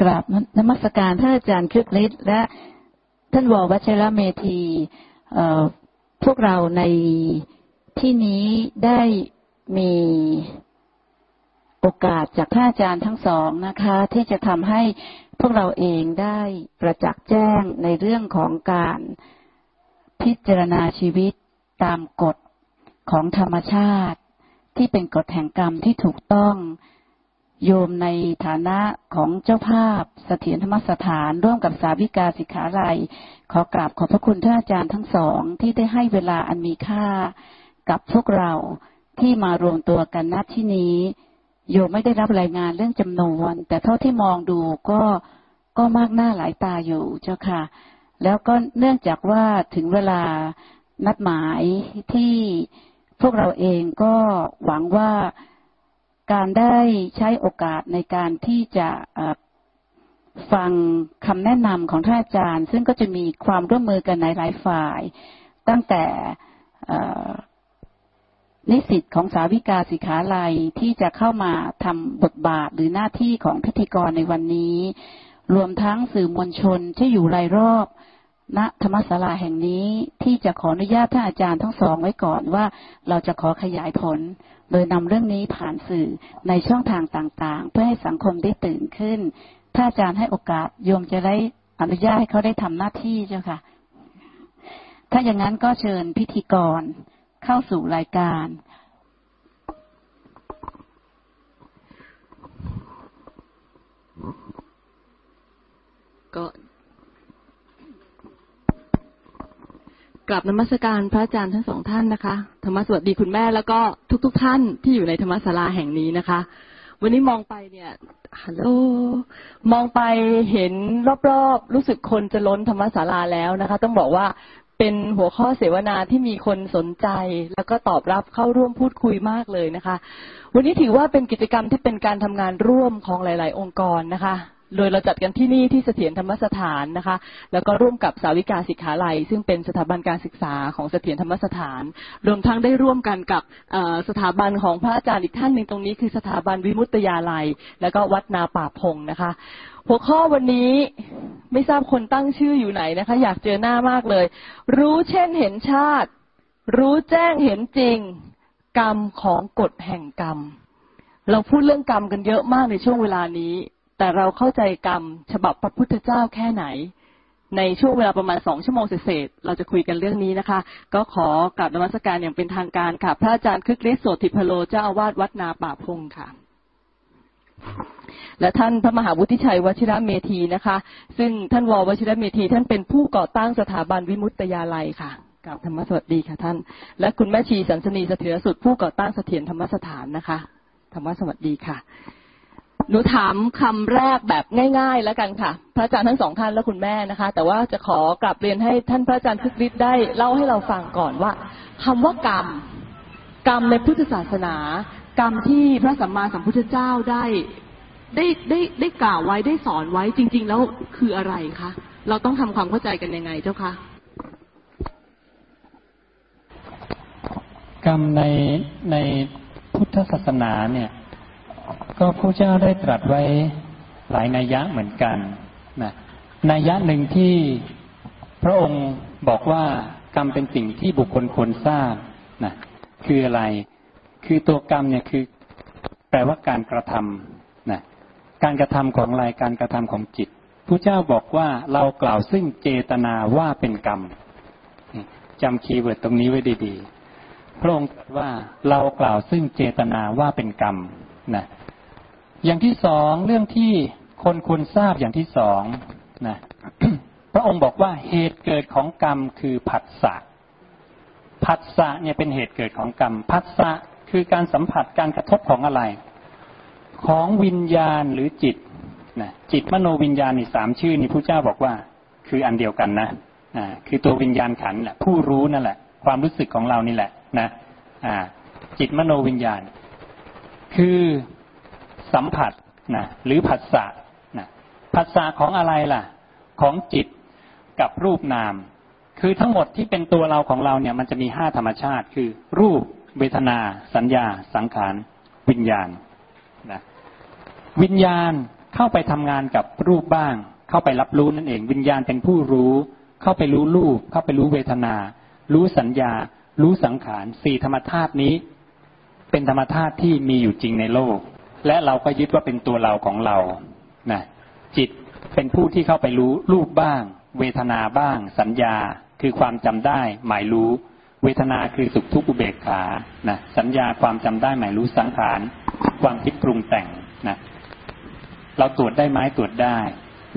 กราบนมัสการท่านอาจารย์ครึกฤทธิ์และท่านววัชระเมธีพวกเราในที่นี้ได้มีโอกาสจากท่านอาจารย์ทั้งสองนะคะ ที่จะทำให้พวกเราเองได้ประจักษ์แจ้งในเรื่องของการพิจารณาชีวิตตามกฎของธรรมชาติ ที่เป็นกฎแห่งกรรมที่ถูกต้อง โยมในฐานะของเจ้าภาพเสถียรธรรมสถาน ร่วมกับสาวิกาสิกขาลัย ขอกราบขอบพระคุณท่านอาจารย์ทั้งสองที่ได้ให้เวลาอันมีค่ากับพวกเราที่มารวมตัวกันณที่นี้ โยมไม่ได้รับรายงานเรื่องจำนวน แต่เท่าที่มองดูก็ก็มากหน้าหลายตาอยู่เจ้าค่ะ แล้วก็เนื่องจากว่าถึงเวลานัดหมายที่พวกเราเองก็หวังว่า การได้ใช้โอกาสในการที่จะฟังคำแนะนำของท่านอาจารย์ ซึ่งก็จะมีความร่วมมือกันในหลายฝ่าย ตั้งแต่นิสิตของสาวิกาสิขาลัยที่จะเข้ามาทำบทบาทหรือหน้าที่ของพิธีกรในวันนี้ รวมทั้งสื่อมวลชนที่อยู่รายรอบณธรรมศาลาแห่งนี้ที่จะขออนุญาตท่านอาจารย์ทั้งสองไว้ก่อนว่าเราจะขอขยายผล ดยนำเรื่องนี้ผ่านสื่อในช่องทางต่างๆ เพื่อให้สังคมได้ตื่นขึ้น ถ้าอาจารย์ให้โอกาสโยมจะได้อนุญาตให้เขาได้ทำหน้าที่เจ้าค่ะ ถ้าอย่างนั้นก็เชิญพิธีกรเข้าสู่รายการ ก็ กลับนมัสการพระอาจารย์ทั้งสองท่านนะคะ ธรรมสวัสดีคุณแม่แล้วก็ทุกๆทท่านที่อยู่ในธรรมศาลาแห่งนี้นะคะ วันนี้มองไปเนี่ยฮัลโหลมองไปเห็นรอบๆ รู้สึกคนจะล้นธรรมศาลาแล้วนะคะ ต้องบอกว่าเป็นหัวข้อเสวนาที่มีคนสนใจ แล้วก็ตอบรับเข้าร่วมพูดคุยมากเลยนะคะ วันนี้ถือว่าเป็นกิจกรรมที่เป็นการทำงานร่วมของหลาย ๆ องค์กรนะคะ โดยเราจัดกันที่นี่ที่เสถียรธรรมสถานนะคะ แล้วก็ร่วมกับสาวิกาศิกขาลัย ซึ่งเป็นสถาบันการศึกษาของเสถียรธรรมสถาน รวมทั้งได้ร่วมกันกับสถาบันของพระอาจารย์อีกท่านหนึ่งตรงนี้ คือสถาบันวิมุตตยาลัย แล้วก็วัดนาป่าพงนะคะ หัวข้อวันนี้ไม่ทราบคนตั้งชื่ออยู่ไหนนะคะ อยากเจอหน้ามากเลย รู้เช่นเห็นชาติ รู้แจ้งเห็นจริง กรรมของกฎแห่งกรรมเราพูดเรื่องกรรมกันเยอะมากในช่วงเวลานี้ แต่เราเข้าใจกรรม ฉบับพระพุทธเจ้าแค่ไหน ในช่วงเวลาประมาณสองชั่วโมงเศษเราจะคุยกันเรื่องนี้นะคะ ก็ขอกราบนมัสการอย่างเป็นทางการค่ะ พระอาจารย์คึกฤทธิ์โสติพโลเจ้าอาวาสวัดนาป่าพงค่ะและท่านพระมหาวุฒิชัยวชิระเมธีนะคะ ซึ่งท่านววชิระเมธีท่านเป็นผู้ก่อตั้งสถาบันวิมุตตยาลัยค่ะกราบธรรมสวัสดีค่ะท่าน และคุณแม่ชีสันสนีเสถียรสุดผู้ก่อตั้งเสถียรธรรมสถานนะคะ ธรรมสวัสดีค่ะ หนูถามคำแรกแบบง่ายๆแล้วกันค่ะ พระอาจารย์ทั้งสองท่านและคุณแม่นะคะ แต่ว่าจะขอกลับเรียนให้ท่านพระอาจารย์คึกฤทธิ์ได้เล่าให้เราฟังก่อนว่าคำว่ากรรม กรรมในพุทธศาสนา กรรมที่พระสัมมาสัมพุทธเจ้าได้ได้ได้ได้กล่าวไว้ได้สอนไว้จริง ๆ แล้วคืออะไรคะเราต้องทำความเข้าใจกันยังไงเจ้าคะกรรมในในพุทธศาสนาเนี่ย ก็พระเจ้าได้ตรัสไว้หลายนัยยะเหมือนกันนะนัยยะหนึ่งที่พระองค์บอกว่ากรรมเป็นสิ่งที่บุคคลควรทราบนะคืออะไร คือตัวกรรมเนี่ยคือแปลว่าการกระทำนะการกระทำของอะไรการกระทำของจิตพระเจ้าบอกว่าเรากล่าวซึ่งเจตนาว่าเป็นกรรมจำคีย์เวิร์ดตรงนี้ไว้ดีๆ พระองค์ตรัสว่าเรากล่าวซึ่งเจตนาว่าเป็นกรรม นะอย่างที่สองเรื่องที่คนควรทราบอย่างที่สองนะพระองค์บอกว่าเหตุเกิดของกรรมคือผัสสะผัสสะเนี่ยเป็นเหตุเกิดของกรรมผัสสะคือการสัมผัสการกระทบของอะไร ของวิญญาณหรือจิตนะจิตมโนวิญญาณนี่สามชื่อนี่พระเจ้าบอกว่า คืออันเดียวกันนะอ่าคือตัววิญญาณขันแหละผู้รู้นั่นแหละ ความรู้สึกของเรานี่แหละนะอ่าจิตมโนวิญญาณ คือสัมผัสนะหรือผัสสะนะผัสสะของอะไรล่ะ ของจิตกับรูปนาม คือทั้งหมดที่เป็นตัวเราของเราเนี่ยมันจะมีห้าธรรมชาติ คือ รูปเวทนา สัญญา สังขาร วิญญาณนะวิญญาณเข้าไปทำงานกับรูปบ้าง เข้าไปรับรู้นั่นเอง วิญญาณเป็นผู้รู้ เข้าไปรู้รูป เข้าไปรู้เวทนา รู้สัญญา รู้สังขารสี่ธรรมธาตุนี้ เป็นธรรมธาตุที่มีอยู่จริงในโลก และเราก็ยึดว่าเป็นตัวเราของเรานะจิตเป็นผู้ที่เข้าไปรู้รูปบ้าง เวทนาบ้าง สัญญา คือความจำได้ หมายรู้ เวทนาคือสุขทุกข์อุเบกขานะสัญญาความจำได้หมายรู้สังขาร ความคิดปรุงแต่งนะเราตรวจได้ไหมตรวจได้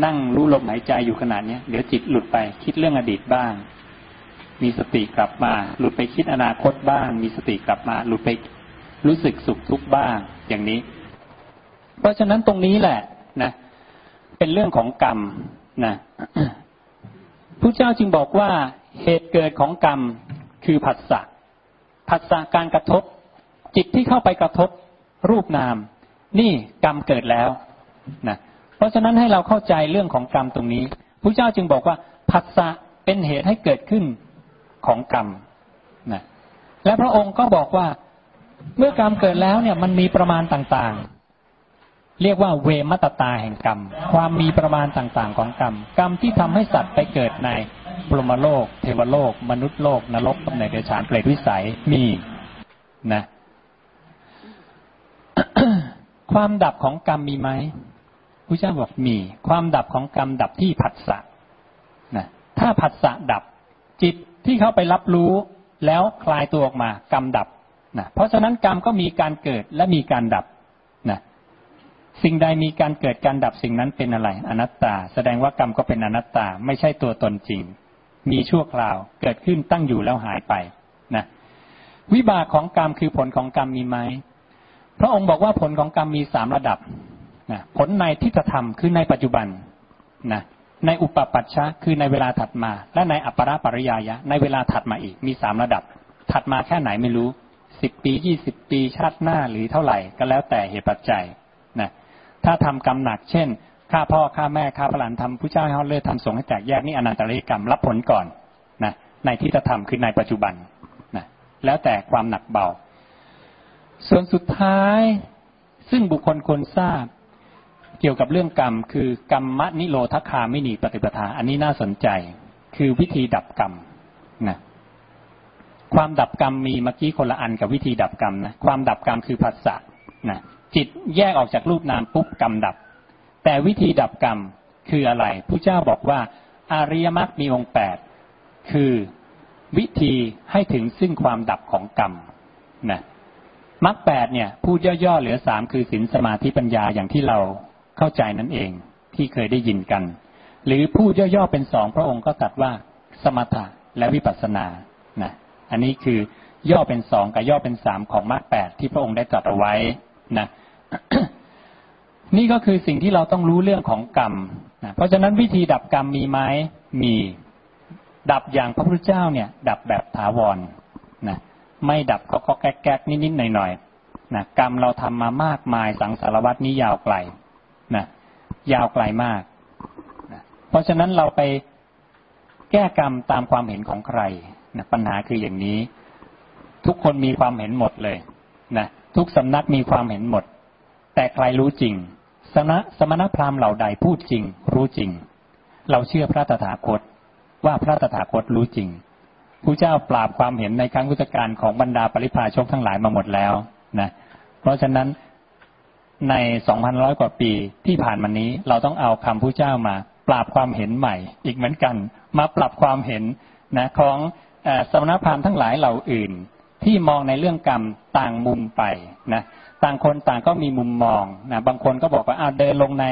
นั่งรู้ลมหายใจอยู่ขนาดนี้เดี๋ยวจิตหลุดไปคิดเรื่องอดีตบ้าง มีสติกลับมา หลุดไปคิดอนาคตบ้าง มีสติกลับมา หลุดไป รู้สึกสุขทุกข์บ้างอย่างนี้ เพราะฉะนั้นตรงนี้แหละนะเป็นเรื่องของกรรมนะพระเจ้าจึงบอกว่าเหตุเกิดของกรรมคือผัสสะผัสสะการกระทบ จิตที่เข้าไปกระทบรูปนาม นี่กรรมเกิดแล้วนะเพราะฉะนั้นให้เราเข้าใจเรื่องของกรรมตรงนี้พระเจ้าจึงบอกว่าผัสสะเป็นเหตุให้เกิดขึ้นของกรรมนะและพระองค์ก็บอกว่า เมื่อกรรมเกิดแล้วเนี่ยมันมีประมาณต่างๆ เรียกว่าเวมัตตาแห่งกรรม ความมีประมาณต่างๆ ของกรรม กรรมที่ทำให้สัตว์ไปเกิดในปรมโลก เทวโลก มนุษย์โลก นรกในเดชานเปรตวิสัยมีนะความดับของกรรมมีไหมพระเจ้าบอกมี ความดับของกรรมดับที่ผัสสะนะถ้าผัสสะดับ จิตที่เขาไปรับรู้แล้วคลายตัวออกมา กรรมดับ นะเพราะฉะนั้นกรรมก็มีการเกิดและมีการดับนะสิ่งใดมีการเกิดการดับสิ่งนั้นเป็นอะไร อนัตตา แสดงว่ากรรมก็เป็นอนัตตา ไม่ใช่ตัวตนจริง มีชั่วคราว เกิดขึ้นตั้งอยู่แล้วหายไปนะวิบากของกรรมคือผลของกรรมมีไหมพระองค์บอกว่าผลของกรรมมีสามระดับนะผลในที่จะทำคือในปัจจุบันนะในอุปปัชชะคือในเวลาถัดมา และในอัปปราปริยายะ ในเวลาถัดมาอีกมีสามระดับ ถัดมาแค่ไหนไม่รู้ สิบปียี่สิบปีชาติหน้าหรือเท่าไหร่ก็แล้วแต่เหตุปัจจัยนะถ้าทำกรรมหนักเช่นฆ่าพ่อฆ่าแม่ฆ่าพระหลานทำผู้เจ้าให้เขาเลือดทำสงให้แตกแยกนี่อนันตริกรรมรับผลก่อนนะในที่จะทำคือในปัจจุบันนะแล้วแต่ความหนักเบา ส่วนสุดท้ายซึ่งบุคคลควรทราบ เกี่ยวกับเรื่องกรรม คือกรรมนิโรธคาไม่หนีปฏิปทา อันนี้น่าสนใจ คือวิธีดับกรรมนะ ความดับกรรมมีเมื่อกี้คนละอันกับวิธีดับกรรมนะความดับกรรมคือผัสสะนะจิตแยกออกจากรูปนามปุ๊บกรรมดับ แต่วิธีดับกรรมคืออะไรผู้เจ้าบอกว่าอาริยมรรคมีองค์แปดคือวิธีให้ถึงซึ่งความดับของกรรมนะมรรคแปดเนี่ยพูดย่อๆเหลือสามคือศีลสมาธิปัญญาอย่างที่เราเข้าใจนั่นเองที่เคยได้ยินกัน หรือพูดย่อๆเป็นสองพระองค์ก็ตัดว่าสมถะและวิปัสสนา อันนี้คือย่อเป็นสองกับย่อเป็นสามของมรรคแปดที่พระองค์ได้ตรัสเอาไว้นะนี่ก็คือสิ่งที่เราต้องรู้เรื่องของกรรมนะเพราะฉะนั้นวิธีดับกรรมมีไหมมี ดับอย่างพระพุทธเจ้าเนี่ย ดับแบบถาวรนะไม่ดับก็ก็แก๊กแก๊กนิดๆหน่อยๆนะกรรมเราทำมามากมายสังสารวัตนี้ยาวไกลนะยาวไกลมากนะเพราะฉะนั้นเราไปแก้กรรมตามความเห็นของใคร นะปัญหาคืออย่างนี้ ทุกคนมีความเห็นหมดเลยนะทุกสำนักมีความเห็นหมด แต่ใครรู้จริง สมณสมณพราหมณ์เหล่าใดพูดจริง รู้จริง เราเชื่อพระตถาคต ว่าพระตถาคตรู้จริงผู้เจ้าปราบความเห็นในครั้งพุทธการของบรรดาปริพาชกทั้งหลายมาหมดแล้วนะเพราะฉะนั้นในสองพันร้อยกว่าปีที่ผ่านมานี้ เราต้องเอาคำผู้เจ้ามา ปราบความเห็นใหม่ อีกเหมือนกัน มาปรับความเห็นนะของ สมณพราหมณ์ทั้งหลายเหล่าอื่น ที่มองในเรื่องกรรมต่างมุมไปนะต่างคนต่างก็มีมุมมองนะบางคนก็บอกว่าอ้าวเดินลงใน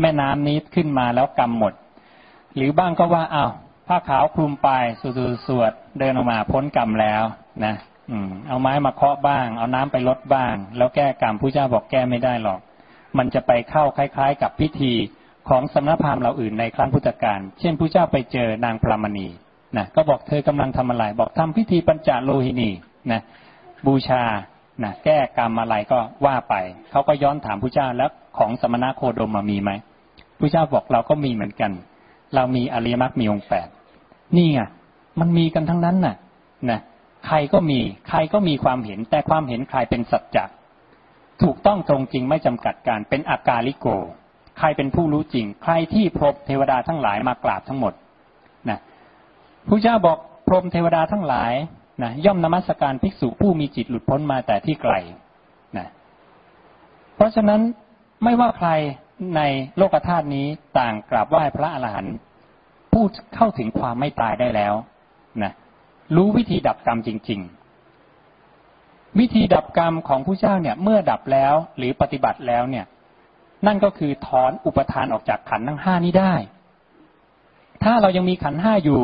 แม่น้ำนี้ขึ้นมาแล้วกรรมหมด หรือบ้างก็ว่าอ้าวผ้าขาวคลุมไปสวดสวดเดินออกมาพ้นกรรมแล้วนะอืมเอาไม้มาเคาะบ้าง เอาน้ำไปลดบ้าง แล้วแก้กรรมผู้เจ้าบอกแก้ไม่ได้หรอก มันจะไปเข้าคล้าย ๆ กับพิธีของสำนักพราหมณ์เราอื่นในครั้งพุทธกาลเช่นผู้เจ้าไปเจอนางพรามณี นะก็บอกเธอกำลังทำอะไร บอกทำพิธีปัญจโลหินีนะบูชานะแก้กรรมอะไรก็ว่าไป เขาก็ย้อนถามผู้เจ้าแล้วของสมณะโคดมมามีไหมผู้เจ้าบอกเราก็มีเหมือนกัน เรามีอริยมรรคมีองค์แปดนี่ไงมันมีกันทั้งนั้นน่ะนะใครก็มีใครก็มีความเห็น แต่ความเห็นใครเป็นสัจจะถูกต้องตรงจริงไม่จำกัดการเป็นอากาลิโก ใครเป็นผู้รู้จริง ใครที่พรหมเทวดาทั้งหลายมากราบทั้งหมด พระเจ้าบอกพรหมเทวดาทั้งหลายนะย่อมนมัสการภิกษุผู้มีจิตหลุดพ้นมาแต่ที่ไกลนะเพราะฉะนั้นไม่ว่าใครในโลกธาตุนี้ต่างกราบไหว้พระอรหันต์ผู้เข้าถึงความไม่ตายได้แล้วนะรู้วิธีดับกรรมจริง ๆ วิธีดับกรรมของผู้เจ้าเนี่ย เมื่อดับแล้วหรือปฏิบัติแล้วเนี่ย นั่นก็คือถอนอุปทานออกจากขันธ์ทั้งห้านี้ได้ ถ้าเรายังมีขันธ์ห้าอยู่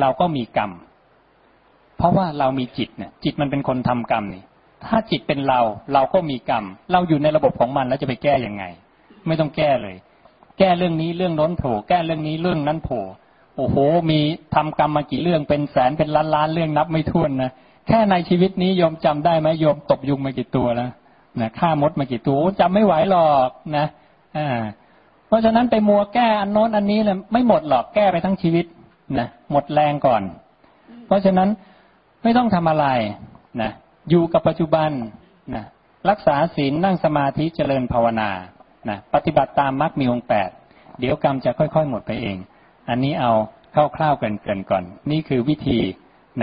เราก็มีกรรม เพราะว่าเรามีจิตเนี่ยจิตมันเป็นคนทำกรรมนี่ ถ้าจิตเป็นเราเราก็มีกรรม เราอยู่ในระบบของมันแล้วจะไปแก้ยังไง ไม่ต้องแก้เลย แก้เรื่องนี้เรื่องน้นโผล่แก้เรื่องนี้เรื่องนั้นโผล่โอ้โห มีทำกรรมมากี่เรื่องเป็นแสนเป็นล้านล้านเรื่องนับไม่ถ้วนนะแค่ในชีวิตนี้โยมจำได้ไหมโยมตบยุงมากี่ตัวแล้วนะฆ่ามดมากี่ตัวจำไม่ไหวหรอกนะอ่าเพราะฉะนั้นไปมัวแก้อันโน้นอันนี้เลยไม่หมดหรอกแก้ไปทั้งชีวิต นะหมดแรงก่อน เพราะฉะนั้นไม่ต้องทำอะไรนะอยู่กับปัจจุบันนะรักษาศีลนั่งสมาธิเจริญภาวนานะปฏิบัติตามมรรคมีองค์แปดเดี๋ยวกรรมจะค่อยๆ หมดไปเอง อันนี้เอาคร่าวๆเกินๆก่อน นี่คือวิธี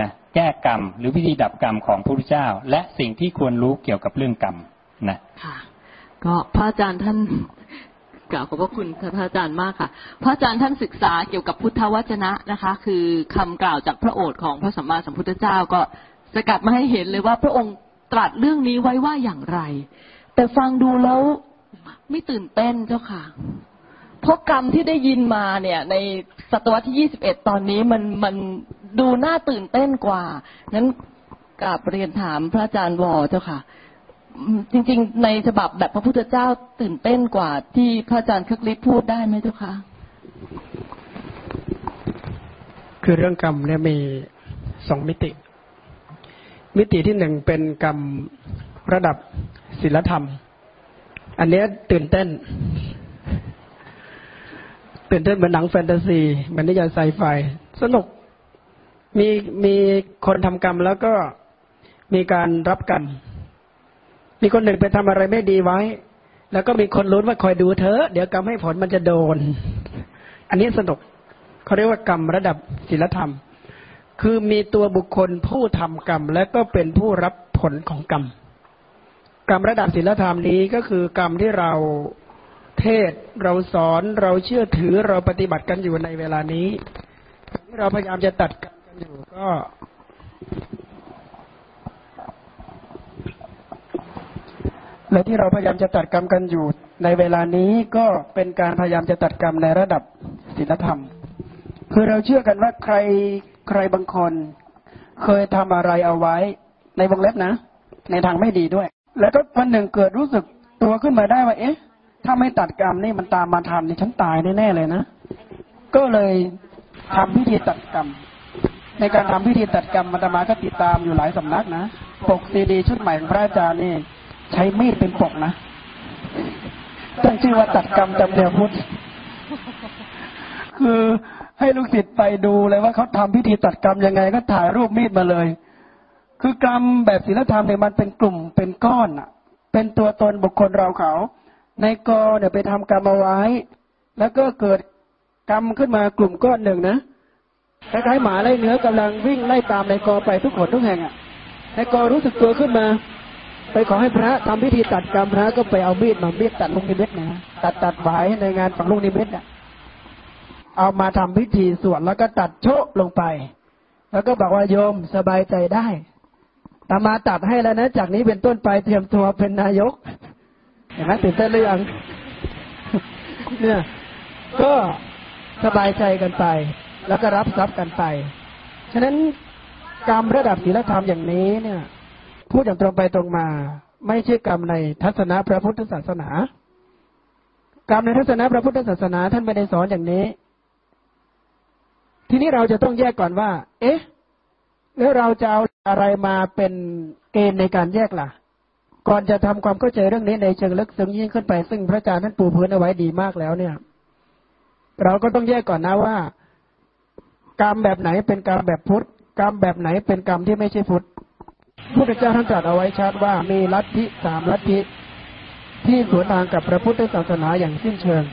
นะแก้กรรมหรือวิธีดับกรรมของพระพุทธเจ้า และสิ่งที่ควรรู้เกี่ยวกับเรื่องกรรมนะค่ะก็พระอาจารย์ท่าน กล่าวขอบพระคุณพระอาจารย์มากค่ะ พระอาจารย์ท่านศึกษาเกี่ยวกับพุทธวจนะนะคะ คือคำกล่าวจากพระโอษฐ์ของพระสัมมาสัมพุทธเจ้าก็สกัดมาให้เห็นเลยว่าพระองค์ตรัสเรื่องนี้ไว้ว่าอย่างไร แต่ฟังดูแล้วไม่ตื่นเต้นเจ้าค่ะเพราะกรรมที่ได้ยินมาเนี่ย ในศตวรรษที่ยี่สิบเอ็ดตอนนี้มันมันดูน่าตื่นเต้นกว่านั้นกราบเรียนถามพระอาจารย์วอเจ้าค่ะ จริง ๆ ในฉบับแบบพระพุทธเจ้าตื่นเต้นกว่าที่พระอาจารย์คึกฤทธิ์พูดได้ไหมเจ้าค่ะคือเรื่องกรรมเนี่ยมีสองมิติ มิติที่หนึ่งเป็นกรรมระดับศิลธรรม อันนี้ตื่นเต้น ตื่นเต้นเหมือนหนังแฟนตาซีเหมือนนิยายไซไฟสนุกมีมีคนทำกรรมแล้วก็มีการรับกรรม มีคนหนึ่งไปทำอะไรไม่ดีไว้ แล้วก็มีคนลุ้นว่าคอยดูเธอเดี๋ยวกรรมให้ผลมันจะโดน อันนี้สนุกเขาเรียกว่ากรรมระดับศิลธรรม คือมีตัวบุคคลผู้ทำกรรม และก็เป็นผู้รับผลของกรรม กรรมระดับศีลธรรมนี้ก็คือกรรมที่เราเทศเราสอนเราเชื่อถือเราปฏิบัติกันอยู่ในเวลานี้ที่เราพยายามจะตัดกรรมกันอยู่ก็ และที่เราพยายามจะตัดกรรมกันอยู่ ในเวลานี้ก็เป็นการพยายามจะตัดกรรมในระดับศีลธรรม คือเราเชื่อกันว่าใครใครบางคน เคยทำอะไรเอาไว้ในวงเล็บนะ ในทางไม่ดีด้วย แล้วก็วันหนึ่งเกิดรู้สึกตัวขึ้นมาได้ว่า เอ๊ะ ถ้าไม่ตัดกรรมนี่มันตามมาทันนี่ฉันตายแน่ๆเลยนะ ก็เลยทำพิธีตัดกรรม ในการทำพิธีตัดกรรมมาตมาก็ติดตามอยู่หลายสำนักนะปกซีดีชุดใหม่ของพระอาจารย์นี่ ใช้มีดเป็นปกนะตั้งชื่อว่าตัดกรรมจำเดียวพุทธคือให้ลูกศิษย์ไปดูเลยว่าเขาทำพิธีตัดกรรมยังไง ก็ถ่ายรูปมีดมาเลย คือกรรมแบบศีลธรรมเนี่ยมันเป็นกลุ่มเป็นก้อนอะเป็นตัวตนบุคคลเราเขา ในกอเนี่ยไปทำกรรมเอาไว้ แล้วก็เกิดกรรมขึ้นมากลุ่มก้อนหนึ่งนะคล้ายๆหมาไล่เนื้อกำลังวิ่งไล่ตามในกอไปทุกคนทุกแห่งอะในกอรู้สึกตัวขึ้นมา ไปขอให้พระทำพิธีตัดกรรมพระก็ไปเอามีดมามีดตัดลุงนิมิตนะตัดตัดไว้ในงานฝังลุงนิมิตอะเอามาทำพิธีสวดแล้วก็ตัดโชะลงไป แล้วก็บอกว่าโยมสบายใจได้ตามาตัดให้แล้วนะ จากนี้เป็นต้นไปเตรียมตัวเป็นนายกเห็นไหมตื่นเต้นหรือยังเนี่ย ก็สบายใจกันไป แล้วก็รับทรัพย์กันไป ฉะนั้นกรรมระดับศีลธรรมอย่างนี้เนี่ย พูดอย่างตรงไปตรงมา ไม่ใช่กรรมในทัศนะพระพุทธศาสนา กรรมในทัศนะพระพุทธศาสนาท่านไม่ได้สอนอย่างนี้ ทีนี้เราจะต้องแยกก่อนว่า เอ๊ะ แล้วเราจะเอาอะไรมาเป็นเกณฑ์ในการแยกล่ะ ก่อนจะทำความเข้าใจเรื่องนี้ในเชิงลึกซึ้งยิ่งขึ้นไป ซึ่งพระอาจารย์ท่านปูพื้นเอาไว้ดีมากแล้วเนี่ย เราก็ต้องแยกก่อนนะว่า กรรมแบบไหนเป็นกรรมแบบพุทธกรรมแบบไหนเป็นกรรมที่ไม่ใช่พุทธ พุทธเจ้าท่านตรัสเอาไว้ชัดว่ามีลัทธิสามลัทธิที่สวนทางกับพระพุทธศาสนาอย่างสิ้นเชิง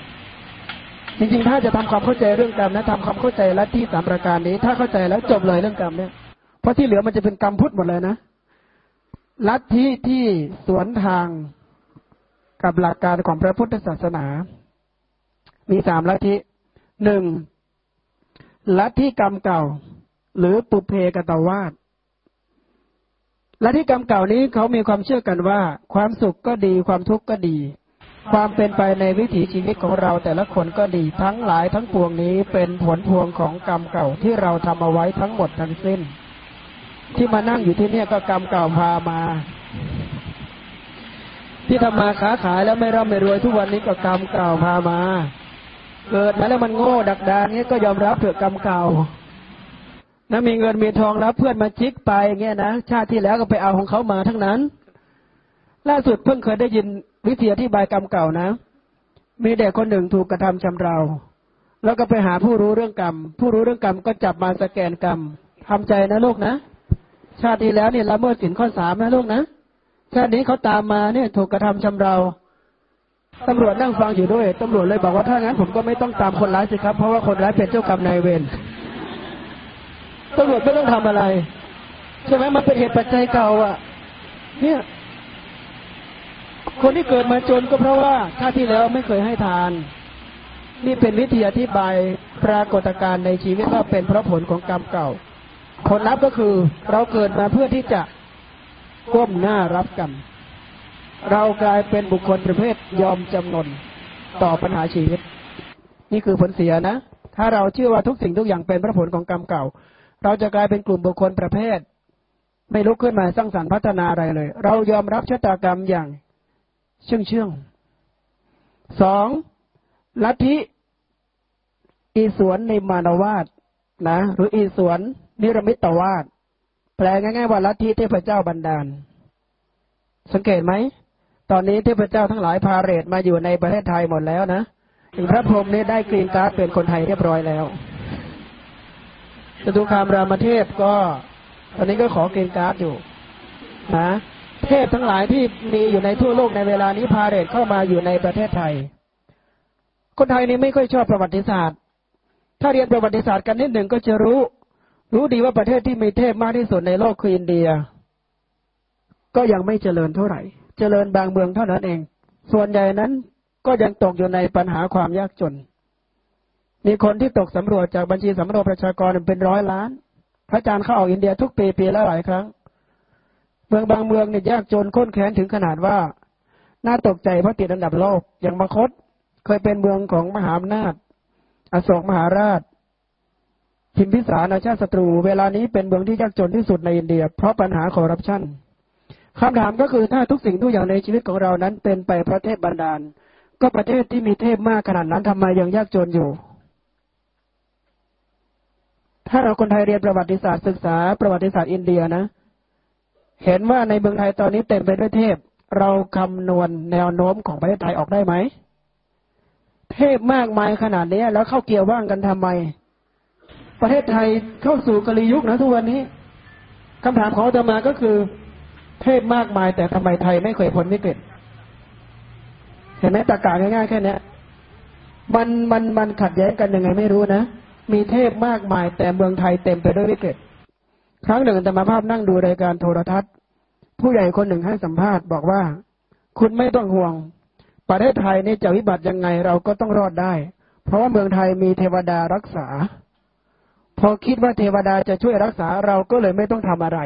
จริงๆ ถ้าจะทำความเข้าใจเรื่องกรรมนะทำความเข้าใจลัทธิสามประการนี้ ถ้าเข้าใจแล้วจบเลยเรื่องกรรมเนี่ย เพราะที่เหลือมันจะเป็นกรรมพุทธหมดเลยนะลัทธิที่สวนทางกับหลักการของพระพุทธศาสนา มีสามลัทธิหนึ่งลัทธิกรรมเก่า หรือปุเพกตวา ดลัทธิกรรมเก่านี้เขามีความเชื่อกันว่า ความสุขก็ดีความทุกข์ก็ดี ความเป็นไปในวิถีชีวิตของเราแต่ละคนก็ดีทั้งหลายทั้งปวงนี้เป็นผลพวงของกรรมเก่าที่เราทำเอาไว้ทั้งหมดทั้งสิ้น ที่มานั่งอยู่ที่นี่ก็กรรมเก่าพามา ที่ทำมาค้าขายแล้วไม่ร่ำไม่รวยทุกวันนี้ก็กรรมเก่าพามา เกิดมาแล้วมันโง่ดักดานนี้ก็ยอมรับเถอะกรรมเก่า นะมีเงินมีทองแล้วเพื่อนมาจิกไปเงี้ยนะชาติที่แล้วก็ไปเอาของเขามาทั้งนั้น ล่าสุดเพิ่งเคยได้ยินวิธีอธิบายกรรมเก่านะ มีเด็กคนหนึ่งถูกกระทำชำเรา แล้วก็ไปหาผู้รู้เรื่องกรรม ผู้รู้เรื่องกรรมก็จับมาสแกนกรรมทำใจนะลูกนะ ชาติที่แล้วเนี่ยละเมิดสินข้อสามนะลูกนะ ชาตินี้เขาตามมาเนี่ยถูกกระทำชำเราตำรวจนั่งฟังอยู่ด้วยตำรวจเลยบอกว่าถ้างั้นผมก็ไม่ต้องตามคนร้ายสิครับ เพราะว่าคนร้ายเป็นเจ้ากรรมนายเวร ตำรวจไม่ต้องทำอะไร ใช่ไหมมันเป็นเหตุปัจจัยเก่าอะ เนี่ย คนที่เกิดมาจนก็เพราะว่าชาติที่แล้วไม่เคยให้ทาน นี่เป็นวิธีอธิบายปรากฏการณ์ในชีวิตว่าเป็นเพราะผลของกรรมเก่า ผลลัพธ์ก็คือเราเกิดมาเพื่อที่จะก้มหน้ารับกรรมเรากลายเป็นบุคคลประเภทยอมจำนนต่อปัญหาชีวิต นี่คือผลเสียนะ ถ้าเราเชื่อว่าทุกสิ่งทุกอย่างเป็นพระผลของกรรมเก่า เราจะกลายเป็นกลุ่มบุคคลประเภท ไม่ลุกขึ้นมาสร้างสรรค์พัฒนาอะไรเลย เรายอมรับชะตากรรมอย่างเชื่องเชื่องสองลัทธิอีสวนในมานวาดนะ หรืออีสวนนิรมิตวาดแปลง่ายๆว่าลัทธิเทพเจ้าบันดาล สังเกตไหม ตอนนี้เทพเจ้าทั้งหลายพาเรตมาอยู่ในประเทศไทยหมดแล้วนะถึงพระพรหมนี่ได้ green card เป็นคนไทยเรียบร้อยแล้ว จตุคามรามเทพก็ตอนนี้ก็ขอ green card อยู่นะเทพทั้งหลายที่มีอยู่ในทั่วโลกในเวลานี้พาเหรดเข้ามาอยู่ในประเทศไทย คนไทยนี่ไม่ค่อยชอบประวัติศาสตร์ ถ้าเรียนประวัติศาสตร์กันนิดหนึ่งก็จะรู้ รู้ดีว่าประเทศที่มีเทพมากที่สุดในโลกคืออินเดีย ก็ยังไม่เจริญเท่าไหร่ เจริญบางเมืองเท่านั้นเอง ส่วนใหญ่นั้นก็ยังตกอยู่ในปัญหาความยากจน มีคนที่ตกสำรวจจากบัญชีสำรวจประชากรเป็นร้อยล้าน พระอาจารย์เข้าออกอินเดียทุกปีปีละหลายครั้ง เมืองบางเมืองเนี่ยยากจนข้นแค้นถึงขนาดว่า น่าตกใจเพราะติดอันดับโลก อย่างมคตเคยเป็นเมืองของมหาอำนาจ อโศกมหาราชพิมพิสารอาชาติศัตรู เวลานี้เป็นเมืองที่ยากจนที่สุดในอินเดีย เพราะปัญหาคอร์รัปชันคำถามก็คือถ้าทุกสิ่งทุกอย่างในชีวิตของเรานั้นเป็นไปพระเทพบันดาล ก็ประเทศที่มีเทพมากขนาดนั้นทำไมยังยากจนอยู่ ถ้าเราคนไทยเรียนประวัติศาสตร์ศึกษาประวัติศาสตร์อินเดียนะ เห็นว่าในเมืองไทยตอนนี้เต็มไปด้วยเทพ เราคำนวณแนวโน้มของประเทศไทยออกได้ไหม เทพมากมายขนาดนี้แล้วเข้าเกี่ยวว่างกันทำไม ประเทศไทยเข้าสู่กลียุคนะทุกวันนี้คำถามของอามาก็คือ เทพมากมายแต่ทำไมไทยไม่เคยพ้นวิกฤตเห็นไหมตากาง่ายๆแค่นี้มันมันมันขัดแย้งกันยังไงไม่รู้นะ มีเทพมากมาย แต่เมืองไทยเต็มไปด้วยวิกฤตครั้งหนึ่งธรรมภาพนั่งดูรายการโทรทัศน์ ผู้ใหญ่คนหนึ่งให้สัมภาษณ์บอกว่า คุณไม่ต้องห่วง ประเทศไทยนี่จะวิบัติยังไงเราก็ต้องรอดได้ เพราะว่าเมืองไทยมีเทวดารักษา พอคิดว่าเทวดาจะช่วยรักษาเราก็เลยไม่ต้องทำอะไร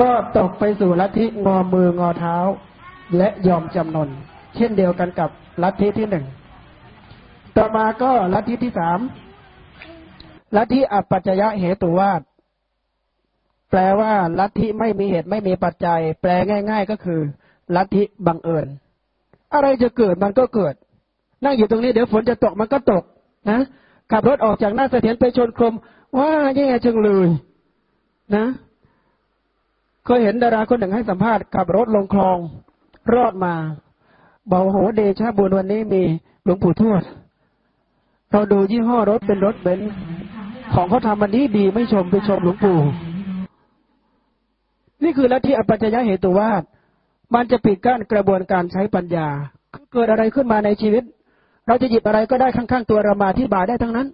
ก็ตกไปสู่ลัทธิงอมืองอเท้า และยอมจำนน เช่นเดียวกันกับลัทธิที่หนึ่งต่อมาก็ลัทธิที่สาม ลัทธิอปัจจยะเหตุวาดแปลว่าลัทธิไม่มีเหตุไม่มีปัจจัย แปลง่าย ๆ ก็คือ ลัทธิบังเอิญ อะไรจะเกิดมันก็เกิด นั่งอยู่ตรงนี้เดี๋ยวฝนจะตกมันก็ตกนะขับรถออกจากหน้าเสถียรไปชนโครมว่าแย่จังเลยนะเคยเห็นดาราคนหนึ่งให้สัมภาษณ์ขับรถลงคลองรอดมาบอกโหเดชะบุญวันนี้มีหลวงปู่ทวด เราดูยี่ห้อรถเป็นรถเบนซ์ ของเขาทำมันนี้ดีไม่ชมไปชมหลวงปู่ นี่คือลัทธิอปัจจยะเหตุวาดมันจะปิดกั้นกระบวนการใช้ปัญญา เกิดอะไรขึ้นมาในชีวิต เราจะหยิบอะไรก็ได้ข้างๆตัวเรามาที่บายได้ทั้งนั้น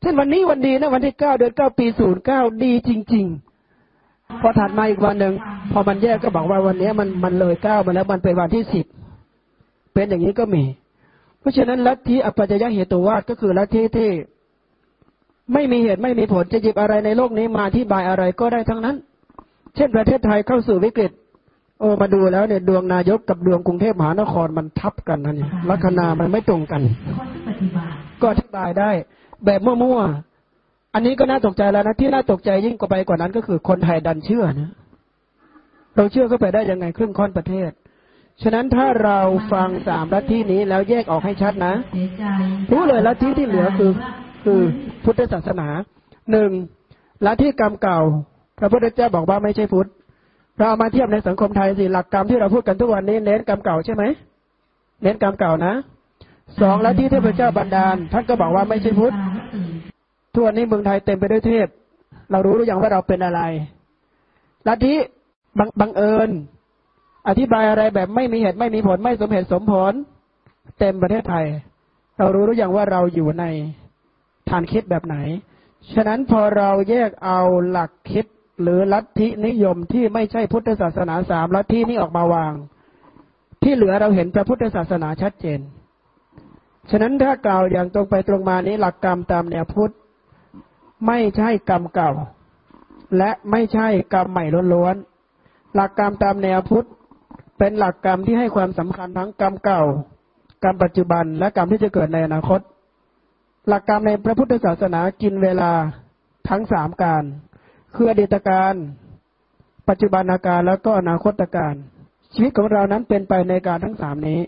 เช่นวันนี้วันดีนะวันที่เก้าเดือนเก้าปีศูนย์เก้าดีจริง ๆ พอถัดมาอีกวันหนึ่งพอมันแยกก็บอกว่าวันนี้มันมันเลยเก้ามาแล้วมันเป็นวันที่สิบเป็นอย่างนี้ก็มี เพราะฉะนั้นลัทธิอปัจจยเหตุวาดก็คือลัทธิที่ ไม่มีเหตุไม่มีผลจะหยิบอะไรในโลกนี้มาที่บายอะไรก็ได้ทั้งนั้น เช่นประเทศไทยเข้าสู่วิกฤต โอ้มาดูแล้วเนี่ยดวงนายกกับดวงกรุงเทพมหานครมันทับกันนะเนี่ยลัคนามันไม่ตรงกัน ก็อธิบายได้ แบบมั่วๆอันนี้ก็น่าตกใจแล้วนะที่น่าตกใจยิ่งกว่าไปกว่านั้น ก็คือคนไทยดันเชื่อนะเราเชื่อเข้าไปได้ยังไงครึ่งค่อนประเทศฉะนั้นถ้าเราฟังสามลัทธินี้แล้วแยกออกให้ชัดนะ รู้เลยลัทธิที่เหลือคือ คือพุทธศาสนาหนึ่งลัทธิกรรมเก่า พระพุทธเจ้าบอกว่าไม่ใช่พุทธเราเอามาเทียบในสังคมไทยสิหลักกรรมที่เราพูดกันทุกวันนี้เน้นกรรมเก่าใช่ไหมเน้นกรรมเก่านะสองแล้วที่เทพเจ้าบันดาล ท่านก็บอกว่าไม่ใช่พุทธทุกวันนี้เมืองไทยเต็มไปด้วยเทพ เรารู้หรือยังว่าเราเป็นอะไรลัทธิบังบังเอิญ อธิบายอะไรแบบไม่มีเหตุไม่มีผลไม่สมเหตุสมผล เต็มประเทศไทย เรารู้หรือยังว่าเราอยู่ใน ฐานคิดแบบไหน ฉะนั้นพอเราแยกเอาหลักคิดหรือลัทธินิยมที่ไม่ใช่พุทธศาสนาสามลัทธินี้ออกมาวาง ที่เหลือเราเห็นพระพุทธศาสนาชัดเจน ฉะนั้นถ้ากล่าวอย่างตรงไปตรงมานี้หลักกรรมตามแนวพุทธไม่ใช่กรรมเก่า และไม่ใช่กรรมใหม่ล้วนๆหลักกรรมตามแนวพุทธเป็นหลักกรรมที่ให้ความสำคัญทั้งกรรมเก่า กรรมปัจจุบันและกรรมที่จะเกิดในอนาคต หลักกรรมในพระพุทธศาสนากินเวลาทั้งสามการ คืออดีตการ ปัจจุบันาการแล้วก็อนาคตการ ชีวิตของเรานั้นเป็นไปในการทั้งสามนี้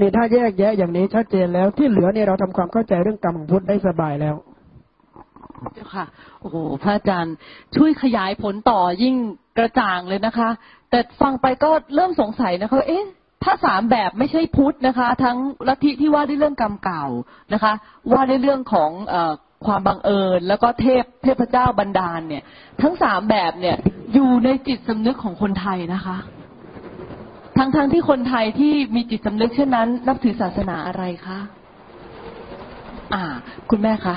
นี่ถ้าแยกแยะอย่างนี้ชัดเจนแล้วที่เหลือเนี่ยเราทำความเข้าใจเรื่องกรรมของพุทธได้สบายแล้วเจ้าค่ะ โอ้โห พระอาจารย์ช่วยขยายผลต่อยิ่งกระจ่างเลยนะคะ แต่ฟังไปก็เริ่มสงสัยนะคะ เอ๊ะ ถ้าสามแบบไม่ใช่พุทธนะคะ ทั้งลัทธิที่ว่าด้วยเรื่องกรรมเก่านะคะ ว่าด้วยเรื่องของอความบังเอิญ แล้วก็เทพเทพเจ้าบันดาลเนี่ย ทั้งสามแบบเนี่ยอยู่ในจิตสำนึกของคนไทยนะคะ ทั้งทั้งที่คนไทยที่มีจิตสำนึกเช่นนั้น นับถือศาสนาอะไรคะอ่า คุณแม่คะ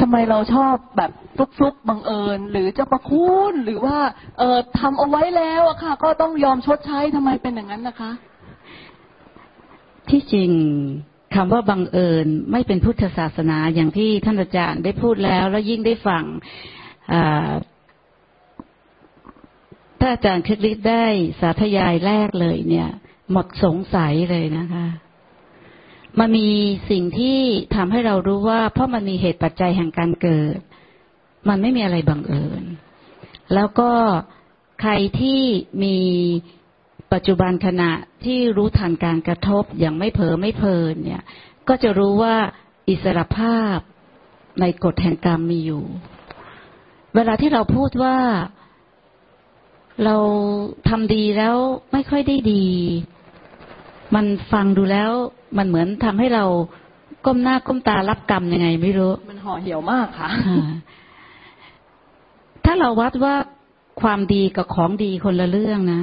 ทำไมเราชอบแบบฟลุกฟลุกบังเอิญ หรือเจะประคุณหรือว่าเออทำเอาไว้แล้วอะค่ะ ก็ต้องยอมชดใช้ทำไมเป็นอย่างนั้นนะคะ ที่จริงคำว่าบังเอิญไม่เป็นพุทธศาสนาอย่างที่ท่านอาจารย์ได้พูดแล้ว แล้วยิ่งได้ฟังถ้าอาจารย์คลิกได้สาธยายแรกเลยเนี่ย หมดสงสัยเลยนะคะ มันมีสิ่งที่ทำให้เรารู้ว่า เพราะมันมีเหตุปัจจัยแห่งการเกิด มันไม่มีอะไรบังเอิญ แล้วก็ใครที่มีปัจจุบันขณะที่รู้ทันการกระทบอย่างไม่เผลอไม่เพลินเนี่ย ก็จะรู้ว่าอิสรภาพในกฎแห่งกรรมมีอยู่ เวลาที่เราพูดว่าเราทำดีแล้วไม่ค่อยได้ดี มันฟังดูแล้ว มันเหมือนทำให้เราก้มหน้าก้มตารับกรรมยังไง ไม่รู้ มันห่อเหี่ยวมากค่ะ ถ้าเราวัดว่าความดีกับของดีคนละเรื่องนะ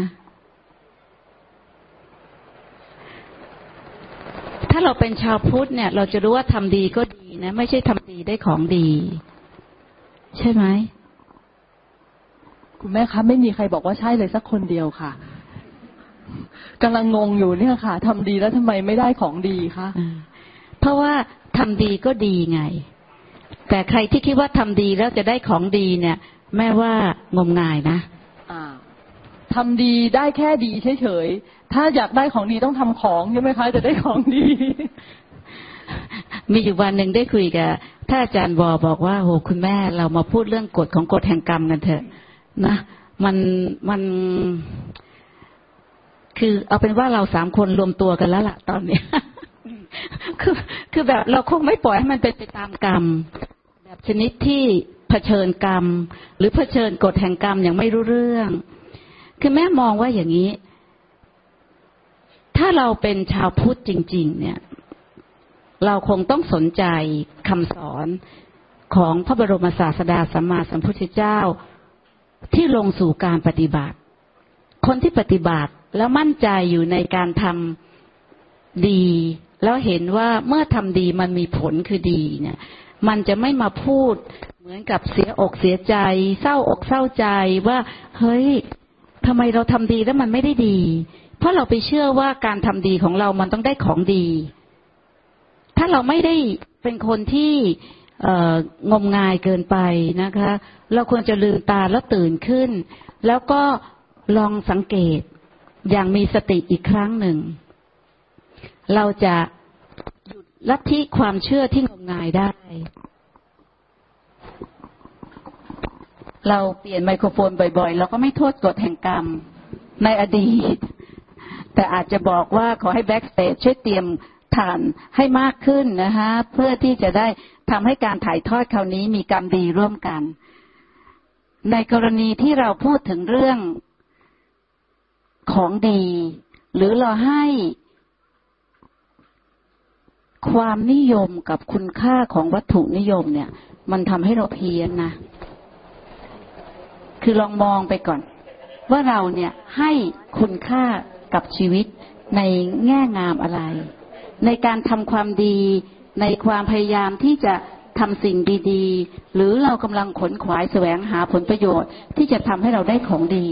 ถ้าเราเป็นชาวพุทธเนี่ย เราจะรู้ว่าทำดีก็ดีนะ ไม่ใช่ทำดีได้ของดี ใช่ไหมคุณแม่คะไม่มีใครบอกว่าใช่เลยสักคนเดียวค่ะ กำลังงงอยู่เนี่ยค่ะทำดีแล้วทำไมไม่ได้ของดีคะเพราะว่าทำดีก็ดีไง แต่ใครที่คิดว่าทำดีแล้วจะได้ของดีเนี่ย แม่ว่างมงายนะทำดีได้แค่ดีเฉยๆ ถ้าอยากได้ของดีต้องทำของใช่ไหมคะ จะได้ของดี มีอยู่วันหนึ่งได้คุยกับถ้าอาจารย์วอบอกว่าโหคุณแม่เรามาพูดเรื่องกฎของกฎแห่งกรรมกันเถอะ นะ มันมัน คือเอาเป็นว่าเราสามคนรวมตัวกันแล้วล่ะตอนนี้คือคือแบบเราคงไม่ปล่อยให้มันเป็นไปตามกรรม แบบชนิดที่เผชิญกรรม หรือเผชิญกฎแห่งกรรมอย่างไม่รู้เรื่อง คือแม่มองว่าอย่างนี้ ถ้าเราเป็นชาวพุทธจริง ๆ เนี่ย เราคงต้องสนใจคำสอนของพระบรมศาสดาสัมมาสัมพุทธเจ้าที่ลงสู่การปฏิบัติ คนที่ปฏิบัติ แล้วมั่นใจอยู่ในการทำดี แล้วเห็นว่าเมื่อทำดีมันมีผลคือดีเนี่ย มันจะไม่มาพูดเหมือนกับเสียอกเสียใจ เศร้าอกเศร้าใจว่า เฮ้ยทำไมเราทำดีแล้วมันไม่ได้ดี เพราะเราไปเชื่อว่าการทำดีของเรามันต้องได้ของดี ถ้าเราไม่ได้เป็นคนที่งมงายเกินไปนะคะ เราควรจะลืมตาแล้วตื่นขึ้น แล้วก็ลองสังเกต อย่างมีสติอีกครั้งหนึ่ง เราจะหยุดลัทธิความเชื่อที่งมงายได้ เราเปลี่ยนไมโครโฟนบ่อยๆ เราก็ไม่โทษกฎแห่งกรรมในอดีต แต่อาจจะบอกว่าขอให้ backstage ช่วยเตรียมถ่านให้มากขึ้นนะคะเพื่อที่จะได้ทำให้การถ่ายทอดคราวนี้มีกรรมดีร่วมกัน ในกรณีที่เราพูดถึงเรื่อง ของดี หรือเราให้ความนิยมกับคุณค่าของวัตถุนิยมเนี่ย มันทำให้เราเพี้ยนนะ คือลองมองไปก่อน ว่าเราเนี่ยให้คุณค่ากับชีวิตในแง่งามอะไร ในการทำความดี ในความพยายามที่จะทำสิ่งดีๆ หรือเรากำลังขนขวายแสวงหาผลประโยชน์ที่จะทำให้เราได้ของดี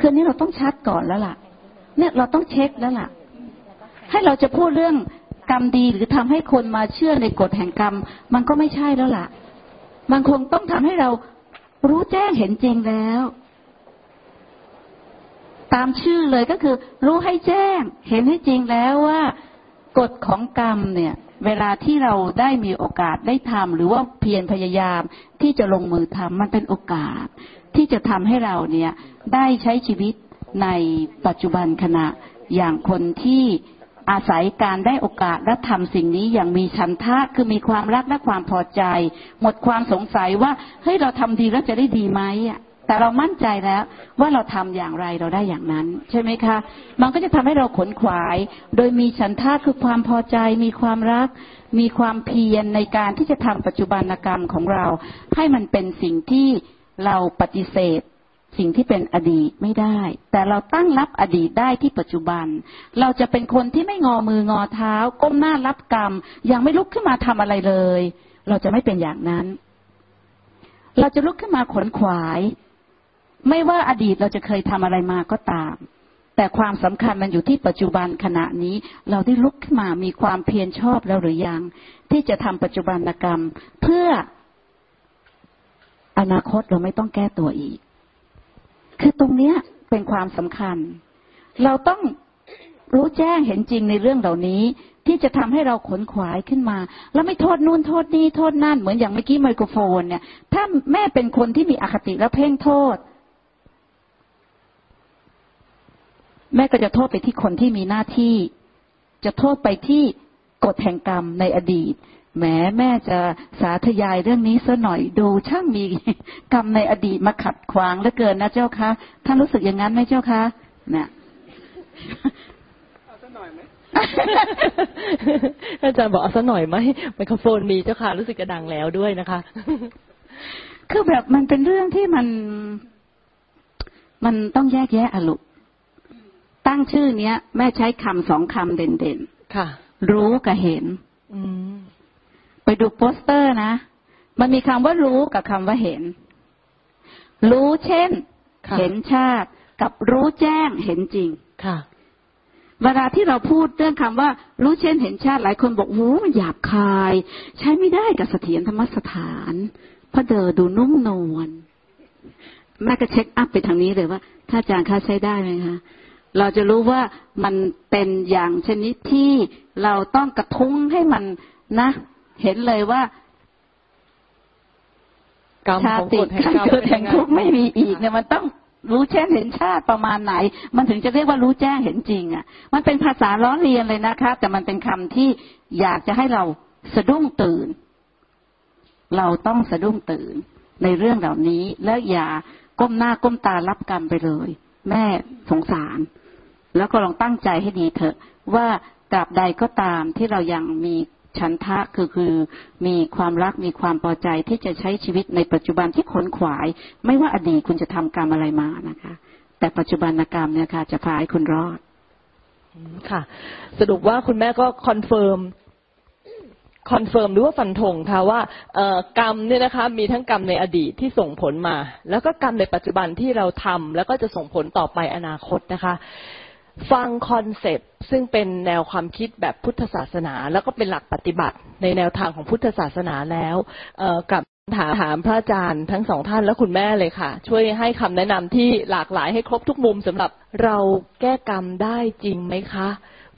คืนนี้เราต้องชัดก่อนแล้วล่ะ เนี่ยเราต้องเช็คแล้วล่ะ ให้เราจะพูดเรื่องกรรมดีหรือทำให้คนมาเชื่อในกฎแห่งกรรม มันก็ไม่ใช่แล้วล่ะ มันคงต้องทำให้เรารู้แจ้งเห็นจริงแล้ว ตามชื่อเลยก็คือ รู้ให้แจ้ง เห็นให้จริงแล้วว่ากฎของกรรมเนี่ย เวลาที่เราได้มีโอกาสได้ทำหรือว่าเพียรพยายามที่จะลงมือทำมันเป็นโอกาสที่จะทำให้เราเนี่ย ได้ใช้ชีวิตในปัจจุบันขณะอย่างคนที่อาศัยการได้โอกาสและทำสิ่งนี้อย่างมีชันทะคือมีความรักและความพอใจ หมดความสงสัยว่าเฮ้ยเราทำดีแล้วจะได้ดีไหมแต่เรามั่นใจแล้วว่าเราทำอย่างไรเราได้อย่างนั้น ใช่ไหมคะ มันก็จะทำให้เราขนขวาย โดยมีฉันทาคือความพอใจ มีความรัก มีความเพียรในการที่จะทำปัจจุบันกรรมของเรา ให้มันเป็นสิ่งที่เราปฏิเสธ สิ่งที่เป็นอดีตไม่ได้ แต่เราตั้งรับอดีตได้ที่ปัจจุบัน เราจะเป็นคนที่ไม่งอมืองอเท้า ก้มหน้ารับกรรม ยังไม่ลุกขึ้นมาทำอะไรเลย เราจะไม่เป็นอย่างนั้น เราจะลุกขึ้นมาขนขวาย ไม่ว่าอดีตเราจะเคยทำอะไรมาก็ตาม แต่ความสำคัญมันอยู่ที่ปัจจุบันขณะนี้ เราได้ลุกขึ้นมามีความเพียรชอบแล้วหรือยัง ที่จะทำปัจจุบันกรรม เพื่ออนาคตเราไม่ต้องแก้ตัวอีก คือตรงเนี้ยเป็นความสำคัญ เราต้องรู้แจ้งเห็นจริงในเรื่องเหล่านี้ ที่จะทำให้เราขนขวายขึ้นมา แล้วไม่โทษนู่นโทษนี่โทษนั่น เหมือนอย่างเมื่อกี้ไมโครโฟนเนี่ย ถ้าแม่เป็นคนที่มีอคติแล้วเพ่งโทษ แม่ก็จะโทษไปที่คนที่มีหน้าที่ จะโทษไปที่กฎแห่งกรรมในอดีต แม้แม่จะสาธยายเรื่องนี้ซะหน่อยดูช่างมีกรรมในอดีตมาขัดขวางเหลือเกินนะเจ้าคะท่านรู้สึกอย่างนั้นไหมเจ้าคะเนี่ยเอาซะหน่อยไหมอาจารย์บอกเอาซะหน่อยไหมไมโครโฟนมีเจ้าค่ะ รู้สึกจะดังแล้วด้วยนะคะ คือแบบมันเป็นเรื่องที่มัน มันต้องแยกแยะอะลุตั้งชื่อเนี้ย แม่ใช้คำสองคำเด่นๆค่ะ รู้กับเห็น ไปดูโปสเตอร์นะ มันมีคำว่ารู้กับคำว่าเห็น รู้เช่น เห็นชาติ กับรู้แจ้งเห็นจริง ค่ะ เวลาที่เราพูดเรื่องคำว่า รู้เช่นเห็นชาติหลายคนบอกโอ้มันหยาบคาย ใช้ไม่ได้กับเสถียรธรรมสถานพระเดอดูนุ่มนวลแม่ก็เช็คอัพไปทางนี้เลยว่าถ้าอาจารย์ค่าใช้ได้ไหมคะเราจะรู้ว่ามันเป็นอย่างชนิดที่เราต้องกระทุ้งให้มันนะ เห็นเลยว่าชาติการเกิดแห่งทุกข์ไม่มีอีกเนี่ยมันต้องรู้แจ้งเห็นชาติประมาณไหน มันถึงจะเรียกว่ารู้แจ้งเห็นจริงอะ มันเป็นภาษาล้อเลียนเลยนะคะ แต่มันเป็นคำที่อยากจะให้เราสะดุ้งตื่น เราต้องสะดุ้งตื่นในเรื่องเหล่านี้แล้วอย่าก้มหน้าก้มตารับกรรมไปเลย แม่สงสาร แล้วก็ลองตั้งใจให้ดีเถอะ ว่าตราบใดก็ตามที่เรายังมี ฉันทะคือคือมีความรักมีความพอใจที่จะใช้ชีวิตในปัจจุบันที่ขนขวาย ไม่ว่าอดีตคุณจะทำกรรมอะไรมานะคะ แต่ปัจจุบันกรรมเนี่ยค่ะ จะพาให้คุณรอดค่ะ สรุปว่าคุณแม่ก็ confirm confirm หรือว่าฟันธงค่ะว่ากรรมเนี่ยนะคะมีทั้งกรรมในอดีตที่ส่งผลมา แล้วก็กรรมในปัจจุบันที่เราทำแล้วก็จะส่งผลต่อไปอนาคตนะคะ ฟัง concept ซึ่งเป็นแนวความคิดแบบพุทธศาสนา แล้วก็เป็นหลักปฏิบัติในแนวทางของพุทธศาสนาแล้วกับถามถามพระอาจารย์ทั้งสองท่านและคุณแม่เลยค่ะ ช่วยให้คำแนะนำที่หลากหลายให้ครบทุกมุมสำหรับเราแก้กรรมได้จริงไหมคะ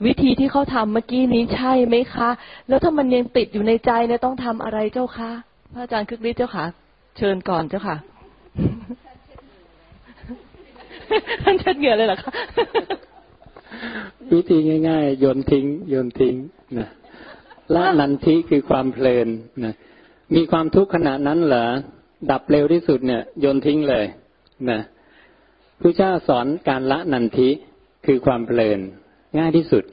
วิธีที่เขาทำเมื่อกี้นี้ใช่ไหมคะ แล้วถ้ามันยังติดอยู่ในใจเนี่ยต้องทำอะไรเจ้าคะพระอาจารย์คึกฤทธิ์เจ้าค่ะ เชิญก่อนเจ้าค่ะท่านเช็ดเหงื่อเลยเหรอคะ วิธีง่าย ๆ โยนทิ้ง โยนทิ้งนะละนันทิคือความเพลินนะมีความทุกข์ขณะนั้นเหรอดับเร็วที่สุดเนี่ย โยนทิ้งเลยนะพระเจ้าสอนการละนันทิคือความเพลิน ง่ายที่สุด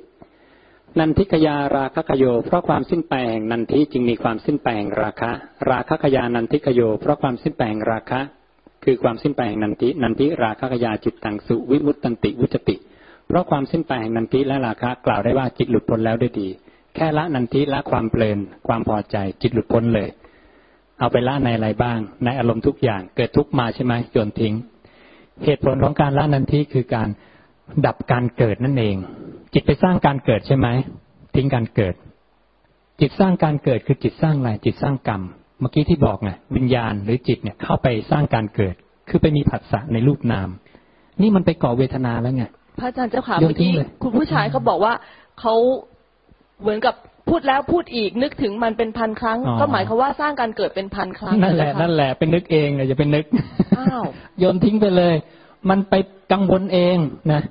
นันทิกยาราคะกโย เพราะความสิ้นไปแห่งนันทิจึงมีความสิ้นไปแห่งราคะ ราคะกยานันทิกโย เพราะความสิ้นไปแห่งราคะ คือความสิ้นไปแห่งนันทิ นันทิราคะกยาจิตตังสุวิมุตตันติวุจติ ราะความสิ้นไปแห่งนันทิและราคะกล่าวได้ว่าจิตหลุดพ้นแล้วด้วยดี แค่ละนันทิละความเพลินความพอใจจิตหลุดพ้นเลย เอาไปละในอะไรบ้าง ในอารมณ์ทุกอย่างเกิดทุกมาใช่ไหมโยนทิ้ง เหตุผลของการละนันทีคือการดับการเกิดนั่นเอง จิตไปสร้างการเกิดใช่ไหมทิ้งการเกิด จิตสร้างการเกิดคือจิตสร้างอะไรจิตสร้างกรรม เมื่อกี้ที่บอกไงวิญญาณหรือจิตเนี่ยเข้าไปสร้างการเกิด คือไปมีผัสสะในรูปนาม นี่มันไปก่อเวทนาแล้วไง พระอาจารย์เจ้าขาเมื่อกี้คุณผู้ชายเขาบอกว่าเขาเหมือนกับพูดแล้วพูดอีกนึกถึงมันเป็นพันครั้ง ก็หมายความว่าสร้างการเกิดเป็นพันครั้งนั่นแหละนั่นแหละเป็นนึกเองอย่าเป็นนึกโยนทิ้งไปเลย มันไปกังวลเองนะ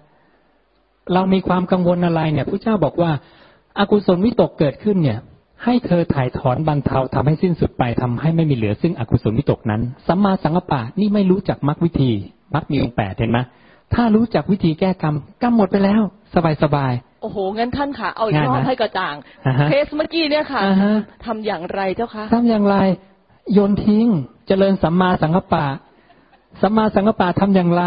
เรามีความกังวลอะไรเนี่ยพระเจ้าบอกว่าอากุศลวิตกเกิดขึ้นเนี่ย ให้เธอถ่ายถอนบรรเทาทำให้สิ้นสุดไปทำให้ไม่มีเหลือซึ่งอกุศลวิตกนั้นสัมมาสังกปะนี่ไม่รู้จักมรรควิธีมรรคมีองค์แปดเห็นไหม ถ้ารู้จักวิธีแก้กรรมกรรมหมดไปแล้ว สบายสบายโอ้โหงั้นท่านค่ะเอาอีกรอบให้กระจ่างเคสเมื่อกี้เนี่ยค่ะทำอย่างไรเจ้าคะทำอย่างไร โยนทิ้ง เจริญสัมมาสังกปะสัมมาสังกปะทำอย่างไร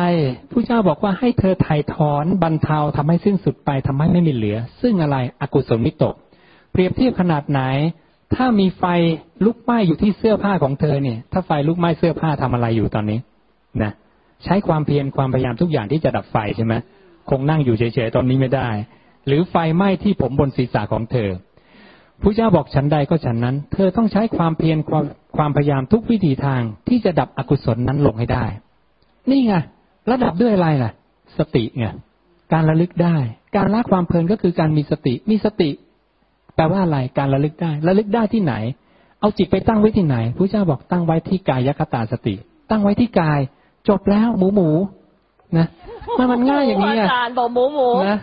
ผู้เจ้าบอกว่าให้เธอถ่ายถอนบรรเทาทำให้สิ้นสุดไปทำให้ไม่มีเหลือ ซึ่งอะไรอกุศลมิตก เปรียบเทียบขนาดไหน ถ้ามีไฟลุกไหม้อยู่ที่เสื้อผ้าของเธอเนี่ย ถ้าไฟลุกไหม้เสื้อผ้าทำอะไรอยู่ตอนนี้ นะ ใช้ความเพียรความพยายามทุกอย่างที่จะดับไฟใช่ไหมคงนั่งอยู่เฉยๆตอนนี้ไม่ได้ หรือไฟไหม้ที่ผมบนศีรษะของเธอพระเจ้าบอกฉันใดก็ฉันนั้น เธอต้องใช้ความเพียรความความพยายามทุกวิถีทางที่จะดับอกุศลนั้นลงให้ได้ นี่ไงระดับด้วยอะไรล่ะ สติไงการระลึกได้ การละความเพลินก็คือการมีสติ มีสติ แปลว่าอะไรการระลึกได้ ระลึกได้ที่ไหน เอาจิตไปตั้งไว้ที่ไหนพระเจ้าบอกตั้งไว้ที่กายยคตาสติ ตั้งไว้ที่กาย จบแล้วหมูหมูนะมันมันง่ายอย่างนี้อะอาจารย์บอกหมูหมูนะ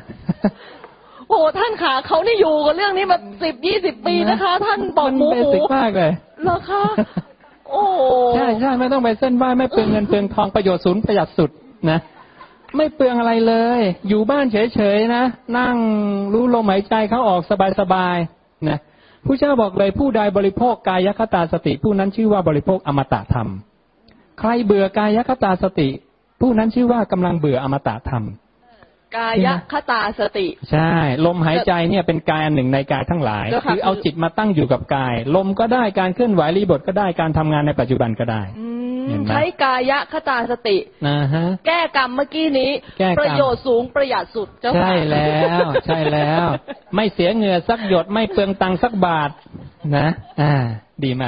โอ้ท่านขาเขานี่อยู่กับเรื่องนี้มาสิบยี่สิบปีนะคะ ท่านบอกหมูหมูมากเลยเหรอคะโอ้ใช่ใช่ไม่ต้องไปเส้นไหว้ไม่เปลืองเงินเปลืองทองประโยชน์ศูนย์ประหยัดสุดนะไม่เปลืองอะไรเลย อยู่บ้านเฉยๆนะนั่งรู้ลมหายใจเขาออกสบายๆนะผู้เจ้าบอกเลยผู้ใดบริโภคกายคตาสติผู้นั้นชื่อว่าบริโภคอมตะธรรม ใครเบื่อกายคตาสติ ผู้นั้นชื่อว่ากำลังเบื่ออมตะธรรม กายคตาสติ ใช่ ลมหายใจเนี่ยเป็นกายอันหนึ่งในกายทั้งหลาย คือเอาจิตมาตั้งอยู่กับกาย ลมก็ได้การเคลื่อนไหวรีบทก็ได้การทำงานในปัจจุบันก็ได้ใช้กายคตาสตินะฮะแก้กรรมเมื่อกี้นี้ ประโยชน์สูงประหยัดสุดเจ้าค่ะใช่แล้ว ใช่แล้ว ไม่เสียเงื่อสักหยดไม่เปลืองตังสักบาทนะ อ่า ดีไหม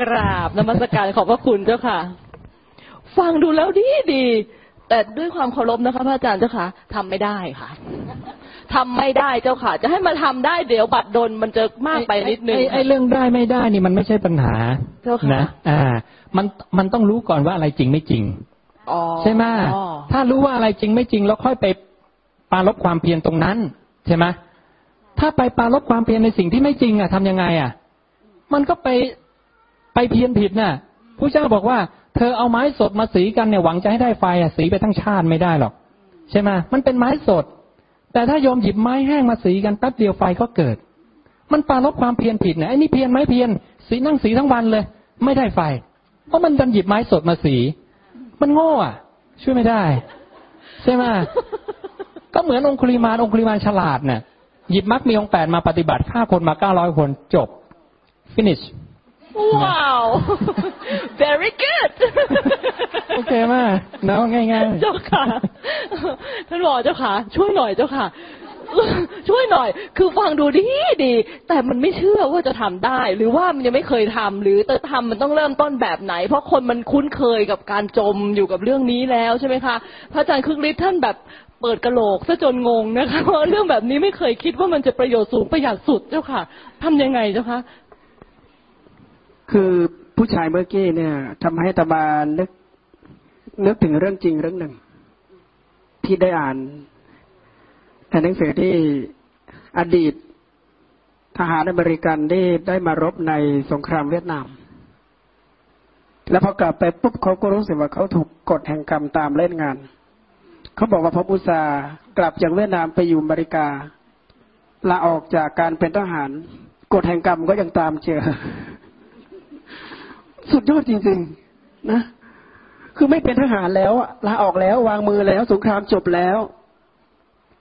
กราบนมัสการขอบพระคุณเจ้าค่ะ ฟังดูแล้วดีดี แต่ด้วยความเคารพนะคะพระอาจารย์เจ้าค่ะทำไม่ได้ค่ะทำไม่ได้เจ้าค่ะ จะให้มาทำได้เดี๋ยวบัตรดนมันจะมากไปนิดนึงไอ้เรื่องได้ไม่ได้นี่มันไม่ใช่ปัญหาเจ้าค่ะนะอ่า มันมันต้องรู้ก่อนว่าอะไรจริงไม่จริงใช่ไหมถ้ารู้ว่าอะไรจริงไม่จริง แล้วค่อยไปปาลบความเพียรตรงนั้น ใช่ไหมถ้าไปปาลบความเพียรในสิ่งที่ไม่จริงอะทำยังไงอะ มันก็ไปไปเพียรผิดน่ะผู้เจ้าบอกว่า เธอเอาไม้สดมาสีกันเนี่ยหวังจะให้ได้ไฟอะสีไปทั้งชาติไม่ได้หรอก ใช่ไหมมันเป็นไม้สด แต่ถ้ายอมหยิบไม้แห้งมาสีกันแป๊บเดียวไฟก็เกิด มันปาลบความเพียรผิดเนี่ยไอ้นี่เพียรไม้เพียรสีนั่งสีทั้งวันเลย ไม่ได้ไฟ เพราะมันดันหยิบไม้สดมาสี มันโง่อะ ช่วยไม่ได้ ใช่ไหมก็เหมือนองคุลิมานองคุลิมานฉลาดเนี่ยหยิบมรรคมีองแปดมาปฏิบัติฆ่าคนมาเก้าร้อยคนจบ finish ว้าว very good โอเคมากเนาะง่ายๆ เจ้าค่ะท่านบอกเจ้าค่ะ ช่วยหน่อยเจ้าค่ะ ช่วยหน่อย คือฟังดูดีดี แต่มันไม่เชื่อว่าจะทำได้ หรือว่ามันยังไม่เคยทำหรือจะทำมันต้องเริ่มต้นแบบไหน เพราะคนมันคุ้นเคยกับการจมอยู่กับเรื่องนี้แล้วใช่ไหมคะ พระอาจารย์คึกฤทธิ์ท่านแบบเปิดกระโหลกซะจนงงนะคะเพราะเรื่องแบบนี้ไม่เคยคิดว่ามันจะประโยชน์สูงประหยัดสุดเจ้าค่ะทำยังไงเจ้าคะ คือผู้ชายเมื่อกี้เนี่ยทำให้ตมานึกนึกถึงเรื่องจริงเรื่องหนึ่ง ที่ได้อ่านในหนังสือที่อดีต ทหารอเมริกันที่ได้มารบในสงครามเวียดนาม แล้วพอกลับไปปุ๊บเขาก็รู้สึกว่าเขาถูกกฎแห่งกรรมตามเล่นงาน เขาบอกว่าพระบุษากลับจากเวียดนามไปอยู่อเมริกาลาออกจากการเป็นทหาร กฎแห่งกรรมก็ยังตามเจอ สุดยอดจริง ๆ นะ คือไม่เป็นทหารแล้วลาออกแล้ววางมือแล้ว สงครามจบแล้ว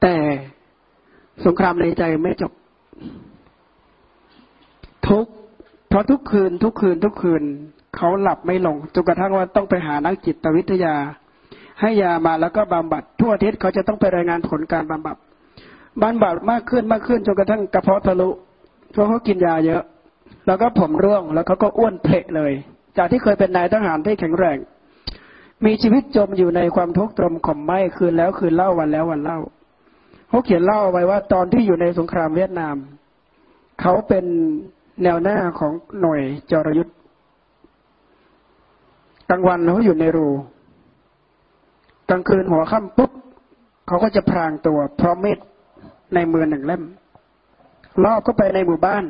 แต่สงครามในใจไม่จบ ทุกเพราะทุกคืน ทุกคืน ทุกคืนเขาหลับไม่ลงจนกระทั่งว่าต้องไปหานักจิตวิทยา ให้ยามาแล้วก็บำบัดทั่วอาทิตย์เขาจะต้องไปรายงานผลการบำบัดบำบัดมากขึ้นมากขึ้นจนกระทั่งกระเพาะทะลุเพราะเขากินยาเยอะ แล้วก็ผมร่วงแล้วเขาก็อ้วนเพละเลย จากที่เคยเป็นนายทหารที่แข็งแรง มีชีวิตจมอยู่ในความทุกข์ตรมข่มไหมคืนแล้วคืนเล่าวันแล้ววันเล่าเขาเขียนเล่าไว้ว่าตอนที่อยู่ในสงครามเวียดนาม เขาเป็นแนวหน้าของหน่วยจรยุทธ์กลางวันเขาอยู่ในรูกลางคืนหัวค่ำปุ๊บเขาก็จะพรางตัว พร้อมเม็ดในมือหนึ่งเล่มลอบก็ไปในหมู่บ้าน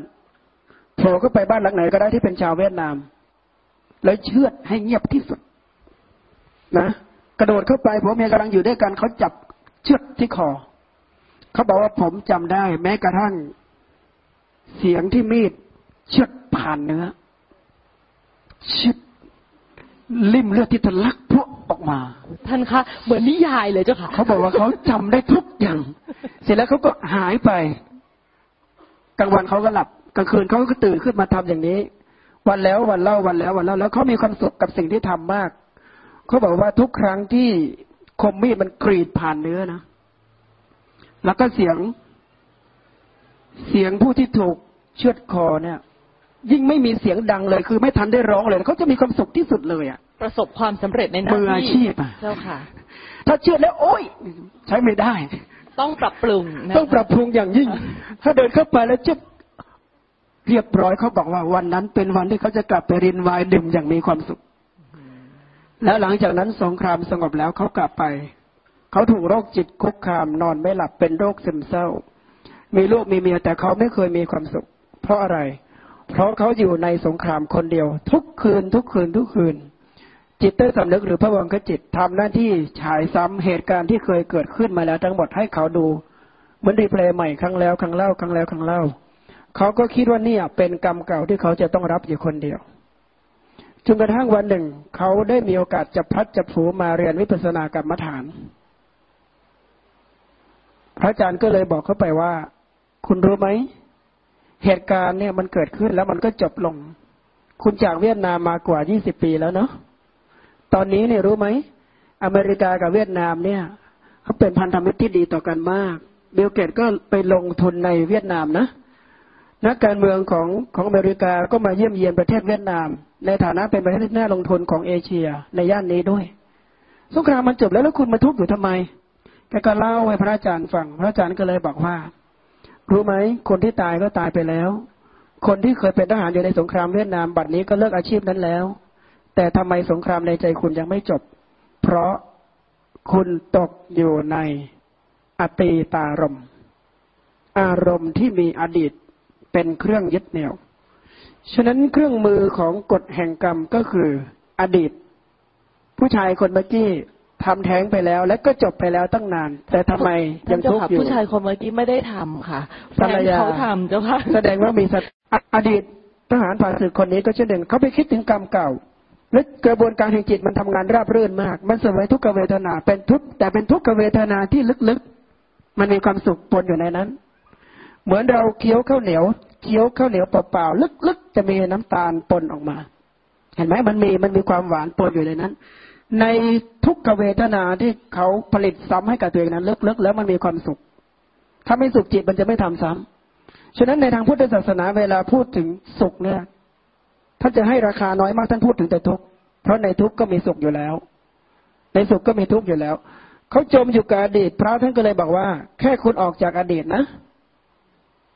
โผล่ก็ไปบ้านหลังไหนก็ได้ที่เป็นชาวเวียดนาม แล้วเชือดให้เงียบที่สุด นะ กระโดดเข้าไปผัวเมียกำลังอยู่ด้วยกันเขาจับเชือดที่คอเขาบอกว่าผมจำได้ แม้กระทั่งเสียงที่มีดเชือดผ่านเนื้อเชือดลิ่มเลือดที่ทะลักพวกออกมา ท่านคะเหมือนนิยายเลยเจ้าค่ะเขาบอกว่าเขาจำได้ทุกอย่าง เสร็จแล้วเขาก็หายไปกลางวันเขาก็หลับกลางคืนเขาก็ตื่นขึ้นมาทำอย่างนี้ วันแล้ววันเล่าวันแล้ววันเล่าแล้วเขามีความสุขกับสิ่งที่ทำมากเขาบอกว่าทุกครั้งที่คมมีดมันกรีดผ่านเนื้อนะแล้วก็เสียง เสียงผู้ที่ถูกเชือดคอเนี่ย ยิ่งไม่มีเสียงดังเลย คือไม่ทันได้ร้องเลยเขาจะมีความสุขที่สุดเลยอะ ประสบความสำเร็จในหน้ามืออาที่ชีพอะเจ้าค่ะ ถ้าเชือดแล้วโอ้ยใช้ไม่ได้ ต้องปรับปรุงนะคะต้องปรับปรุงอย่างยิ่ง ถ้าเดินเข้าไปแล้วจะ เรียบร้อยเขาบอกว่าวันนั้นเป็นวันที่เขาจะกลับไปรินไวน์ดื่มอย่างมีความสุข แล้วหลังจากนั้นสงครามสงบแล้วเขากลับไปเขาถูกโรคจิตคุกคามนอนไม่หลับเป็นโรคซึมเศร้า มีลูกมีเมียแต่เขาไม่เคยมีความสุข เพราะอะไร เพราะเขาอยู่ในสงครามคนเดียว ทุกคืน ทุกคืน ทุกคืน จิตใต้สำนึกหรือพระวังคจิตทำหน้าที่ฉายซ้ำเหตุการณ์ที่เคยเกิดขึ้นมาแล้วทั้งหมดให้เขาดูเหมือนรีเพลย์ใหม่ครั้งแล้วครั้งเล่าครั้งแล้วครั้งเล่า เขาก็คิดว่าเนี่ยเป็นกรรมเก่าที่เขาจะต้องรับอยู่คนเดียวจนกระทั่งวันหนึ่ง เขาได้มีโอกาสจะพัดจะผูมาเรียนวิปัสสนากรรมฐาน พระอาจารย์ก็เลยบอกเขาไปว่า คุณรู้ไหม เหตุการณ์เนี่ยมันเกิดขึ้นแล้วมันก็จบลง คุณจากเวียดนามมากว่า 20 ปีแล้วเนาะตอนนี้เนี่ยรู้ไหม อเมริกากับเวียดนามเนี่ยเขาเป็นพันธมิตรที่ดีต่อกันมาก เบลเกตก็ไปลงทุนในเวียดนามนะ นักการเมืองของของอเมริกาก็มาเยี่ยมเยียนประเทศเวียดนาม ในฐานะเป็นประเทศที่น่าลงทุนของเอเชียในย่านนี้ด้วยสงครามมันจบแล้วแล้วคุณมาทุกข์อยู่ทำไมแกก็เล่าให้พระอาจารย์ฟังพระอาจารย์ก็เลยบอกว่า รู้ไหมคนที่ตายก็ตายไปแล้ว คนที่เคยเป็นทหารอยู่ในสงครามเวียดนามบัดนี้ก็เลิกอาชีพนั้นแล้ว แต่ทำไมสงครามในใจคุณยังไม่จบ เพราะคุณตกอยู่ในอตีตารมอารมณ์ที่มีอดีต เป็นเครื่องยึดเหนี่ยว ฉะนั้นเครื่องมือของกฎแห่งกรรมก็คืออดีต ผู้ชายคนเมื่อกี้ทำแท้งไปแล้ว และก็จบไปแล้วตั้งนาน แต่ทำไมยังเจ้าทุกข์ค่ะอยู่ผู้ชายคนเมื่อกี้ไม่ได้ทำค่ะแฟภรรนยาเขาทำเจ้าค่ะแสดงว่ามีสติออดีตทหารผ่านศึกคนนี้ก็เช่นเดียวกันเขาไปคิดถึงกรรมเก่าและกระบวนการแห่งจิตมันทำงานราบรื่นมาก มันสวยทุกขเวทนา เป็นทุกแต่เป็นทุกขเวทนาที่ลึกๆ มันมีความสุขปนอยู่ในนั้น เหมือนเราเคี้ยวข้าวเหนียวเคี้ยวข้าวเหนียวเปล่าๆลึกๆจะมีน้ำตาลปนออกมา เห็นไหมมันมีมันมีความหวานปนอยู่ในนั้น ในทุกขเวทนาที่เขาผลิตซ้ำให้กับตัวเองนั้นลึกๆแล้วมันมีความสุข ถ้าไม่สุขจิตมันจะไม่ทำซ้ำฉะนั้นในทางพุทธศาสนาเวลาพูดถึงสุขเนี่ยท่านจะให้ราคาน้อยมากท่านพูดถึงแต่ทุกข์เพราะในทุกข์ก็มีสุขอยู่แล้ว ในสุขก็มีทุกข์อยู่แล้วเขาจมอยู่กับอดีตพระท่านก็เลยบอกว่า แค่คุณออกจากอดีตนะ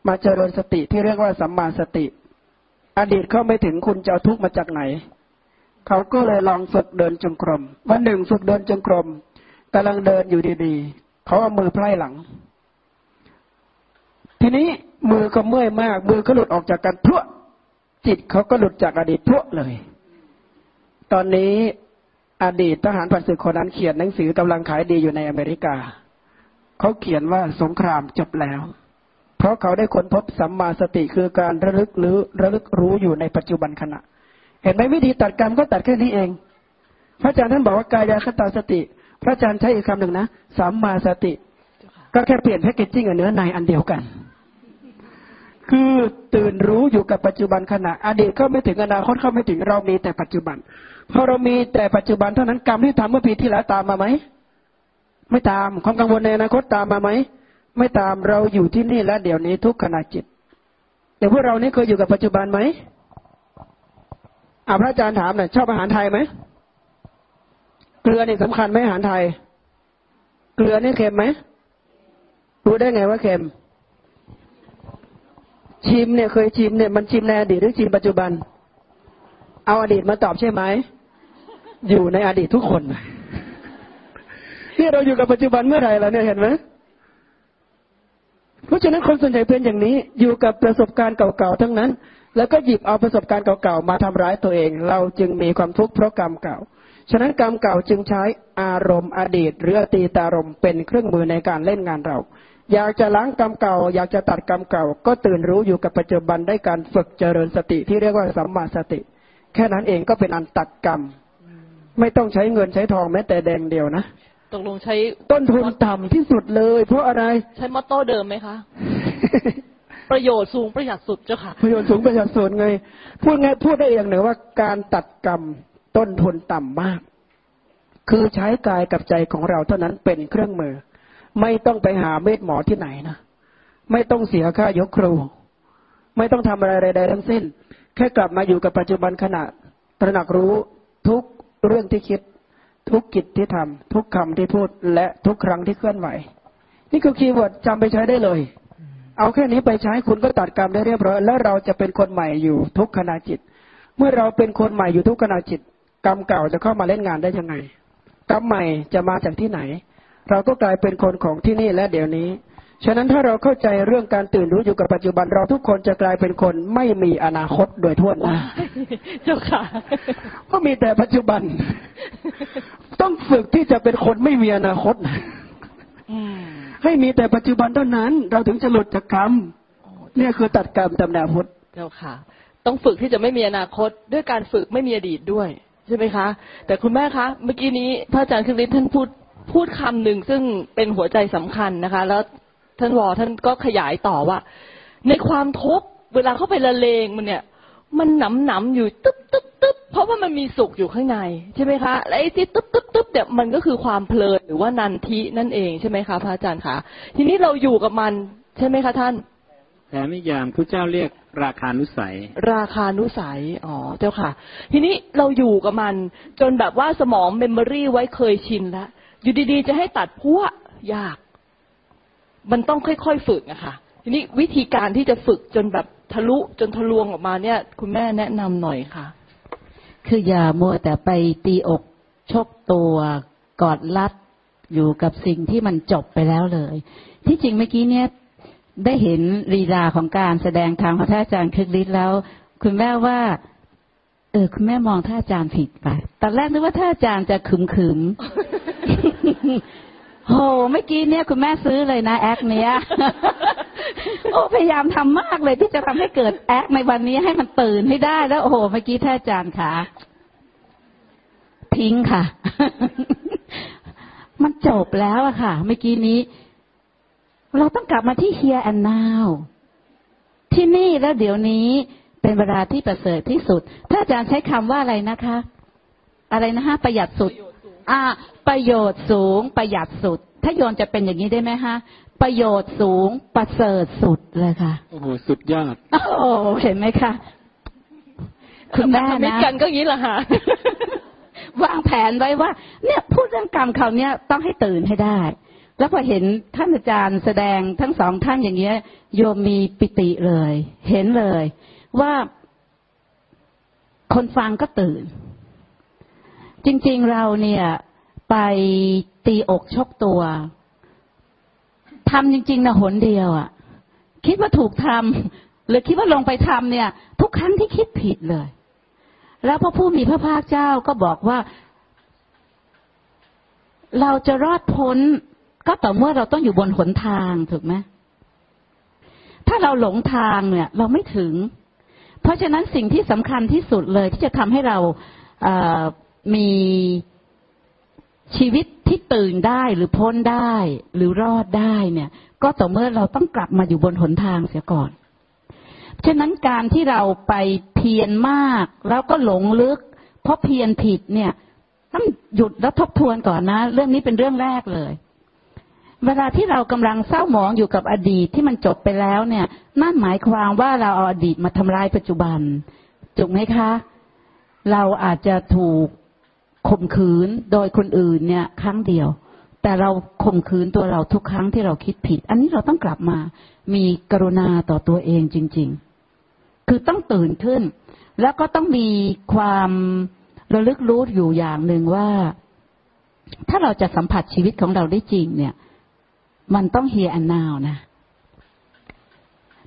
มาเจริญสติที่เรียกว่าสัมมาสติ อดีตเขาไม่ถึงคุณจะทุกข์มาจากไหน เขาก็เลยลองฝึกเดินจงกรมวันหนึ่งฝึกเดินจงกรมกำลังเดินอยู่ดีๆ เขาเอามือไพร่หลัง ทีนี้มือก็เมื่อยมาก มือก็หลุดออกจากกันพรวจิตเขาก็หลุดจากอดีตพวกเลย ตอนนี้อดีตทหารผัดศึกคนนั้นเขียนหนังสือกำลังขายดีอยู่ในอเมริกา เขาเขียนว่าสงครามจบแล้ว เพราะเขาได้ค้นพบสัมมาสติคือการระลึกหรือระลึกรู้อยู่ในปัจจุบันขณะ เห็นไหมวิธีตัดกรรมก็ตัดแค่นี้เอง พระอาจารย์ท่านบอกว่ากายาคตาสติ พระอาจารย์ใช้อีกคำหนึ่งนะสัมมาสติ ก็แค่เปลี่ยนแพคเกจจิ้งกับเนื้อในอันเดียวกัน คือตื่นรู้อยู่กับปัจจุบันขณะ อดีตเขาไม่ถึงอนาคตเข้าไม่ถึงเรามีแต่ปัจจุบันพอเรามีแต่ปัจจุบันเท่านั้นกรรมที่ทำเมื่อปีที่แล้วตามมาไหมไม่ตามความกังวลในอนาคตตามมาไหม ไม่ตามเราอยู่ที่นี่และเดี๋ยวนี้ทุกขณะจิตอย่างพวกเรานี่เคยอยู่กับปัจจุบันไหมอาพระอาจารย์ถามหน่อยชอบอาหารไทยไหมเกลือนี่สำคัญไหมอาหารไทย เกลือนี่เค็มไหมรู้ได้ไงว่าเค็ม ชิมเนี่ยเคยชิมเนี่ยมันชิมในอดีตหรือชิมปัจจุบัน เอาอดีตมาตอบใช่ไหมอยู่ในอดีตทุกคนนี่เราอยู่กับปัจจุบันเมื่อไหร่แล้วเนี่ยเห็นไหม ราะฉะนั้นคนส่วนใหญ่เป็นอย่างนี้อยู่กับประสบการณ์เก่าๆทั้งนั้น แล้วก็หยิบเอาประสบการณ์เก่าๆมาทำร้ายตัวเอง เราจึงมีความทุกข์เพราะกรรมเก่า ฉะนั้นกรรมเก่าจึงใช้อารมณ์อดีตหรืออตีตารมเป็นเครื่องมือในการเล่นงานเรา อยากจะล้างกรรมเก่า อยากจะตัดกรรมเก่า ก็ตื่นรู้อยู่กับปัจจุบันได้การฝึกเจริญสติที่เรียกว่าสัมมาสติ แค่นั้นเองก็เป็นอันตัดกรรม ไม่ต้องใช้เงินใช้ทองแม้แต่แดงเดียวนะ ตกลงใช้ต้นทุนต่ำที่สุดเลย เพราะอะไรใช้มอตโต้เดิมไหมคะ ประโยชน์สูงประหยัดสุดเจ้าค่ะ ประโยชน์สูงประหยัดสุดไง พูดไงพูดได้เองหนึ่งว่าการตัดกรรมต้นทุนต่ำมาก คือใช้กายกับใจของเราเท่านั้นเป็นเครื่องมือ ไม่ต้องไปหาเมธหมอที่ไหนนะไม่ต้องเสียค่ายกครู ไม่ต้องทำอะไรใดๆทั้งสิ้น แค่กลับมาอยู่กับปัจจุบันขณะตระหนักรู้ทุกเรื่องที่คิด ทุกกิจที่ทำทุกคำที่พูดและทุกครั้งที่เคลื่อนไหว นี่คือคีย์เวิร์ดจำไปใช้ได้เลย เอาแค่นี้ไปใช้คุณก็ตัดกรรมได้เรียบร้อย แล้วเราจะเป็นคนใหม่อยู่ทุกขณะจิต เมื่อเราเป็นคนใหม่อยู่ทุกขณะจิต กรรมเก่าจะเข้ามาเล่นงานได้ยังไง กรรมใหม่จะมาจากที่ไหน เราก็กลายเป็นคนของที่นี่และเดี๋ยวนี้ ฉะนั้นถ้าเราเข้าใจเรื่องการตื่นรู้อยู่กับปัจจุบันเราทุกคนจะกลายเป็นคนไม่มีอนาคตโดยทั่วหน้าเจ้าค่ะ ก็มีแต่ปัจจุบัน ต้องฝึกที่จะเป็นคนไม่มีอนาคตให้มีแต่ปัจจุบันเท่านั้น เราถึงจะหลุดจากกรรมเนี่ยคือตัดกรรมตำนาพุทธเจ้าค่ะ ต้องฝึกที่จะไม่มีอนาคต ด้วยการฝึกไม่มีอดีตด้วยใช่ไหมคะ แต่คุณแม่คะ เมื่อกี้นี้พระอาจารย์คือฤทธิ์ท่านพูดพูดคำหนึ่งซึ่งเป็นหัวใจสำคัญนะคะ แล้ว ท่านวอท่านก็ขยายต่อว่า ในความทุกข์เวลาเข้าไปละเลงมันเนี่ย มันหนำหนำอยู่ตึ๊บตึ๊บตึ๊บเพราะว่ามันมีสุขอยู่ข้างในใช่ไหมคะและไอ้ที่ตึ๊บตึ๊บตึ๊บเนี่ยมันก็คือความเพลินหรือว่านันทินั่นเองใช่ไหมคะพระอาจารย์คะทีนี้เราอยู่กับมันใช่ไหมคะท่านแต่ไม่ยามพระเจ้าเรียกราคานุสัย ราคานุสัย อ๋อ เจ้าค่ะ ทีนี้เราอยู่กับมัน จนแบบว่าสมองเมมโมรี่ไว้เคยชินแล้ว อยู่ดีๆ จะให้ตัดพัวยาก มันต้องค่อยๆฝึกอะค่ะทีนี้วิธีการที่จะฝึกจนแบบทะลุจนทะลวงออกมาเนี่ย คุณแม่แนะนำหน่อยค่ะ คืออย่ามัวแต่ไปตีอกชกตัวกอดรัดอยู่กับสิ่งที่มันจบไปแล้วเลย ที่จริงเมื่อกี้เนี่ยได้เห็นรีลาของการแสดงทางของท่านอาจารย์คึกฤทธิ์แล้ว คุณแม่ว่าเออคุณแม่มองท่านอาจารย์ผิดไปตอนแรกนึกว่าท่านอาจารย์จะขึมขึม โหเมื่อกี้เนี่ยคุณแม่ซื้อเลยนะแอคเนี้ยโอ้พยายามทำมากเลยที่จะทำให้เกิดแอคในวันนี้ให้มันตื่นให้ได้แล้ว โอ้โหเมื่อกี้ท่านอาจารย์ค่ะ ทิ้งค่ะ มันจบแล้วอะค่ะ เมื่อกี้นี้ เราต้องกลับมาที่ here and now ที่นี่แล้วเดี๋ยวนี้เป็นเวลาที่ประเสริฐที่สุดถ้าอาจารย์ใช้คำว่าอะไรนะคะ อะไรนะฮะประหยัดสุด อ่า ประโยชน์สูงประหยัดสุด ถ้าโยนจะเป็นอย่างนี้ได้ไหมฮะ ประโยชน์สูงประเสริฐสุดเลยค่ะ โอ้โหสุดยอดโอ้เห็นไหมคะคุณแม่มิตนะรกันก็อย่างนี้แหละค่ะวางแผนไว้ว่า เนี่ยพูดเรื่องกรรมเขาวเนี่ยต้องให้ตื่นให้ได้ แล้วพอเห็นท่านอาจารย์แสดงทั้งสองท่านอย่างเงี้ย โยมมีปิติเลย เห็นเลย ว่าคนฟังก็ตื่น จริงๆเราเนี่ย ไปตีอกชกตัวทำจริง ๆนะหนเดียวอะ่ะ คิดว่าถูกทำหรือคิดว่าลงไปทำเนี่ย ทุกครั้งที่คิดผิดเลย แล้วพระผู้มีพระภาคเจ้าก็บอกว่า เราจะรอดพ้นก็ต่อเมื่อเราต้องอยู่บนหนทางถูกไหมถ้าเราหลงทางเนี่ย เราไม่ถึง เพราะฉะนั้นสิ่งที่สำคัญที่สุดเลยที่จะทำให้เรา มีชีวิตที่ตื่นได้หรือพ้นได้ หรือรอดได้เนี่ย ก็ต่อเมื่อเราต้องกลับมาอยู่บนหนทางเสียก่อนฉะนั้นการที่เราไปเพียรมาก แล้วก็หลงลึก เพราะเพียรผิดเนี่ย ต้องหยุดแล้วทบทวนก่อนนะ เรื่องนี้เป็นเรื่องแรกเลย เวลาที่เรากำลังเศร้าหมองอยู่กับอดีตที่มันจบไปแล้วเนี่ย นั่นหมายความว่าเราเอาอดีตมาทำลายปัจจุบันถูกไหมคะ เราอาจจะถูก ข่มขืนโดยคนอื่นเนี่ย ครั้งเดียว แต่เราข่มขืนตัวเราทุกครั้งที่เราคิดผิด อันนี้เราต้องกลับมา มีกรุณาต่อตัวเองจริง ๆ คือต้องตื่นขึ้น แล้วก็ต้องมีความระลึกรู้อยู่อย่างหนึ่งว่า ถ้าเราจะสัมผัสชีวิตของเราได้จริง เนี่ย มันต้องเฮียอันนาวนะ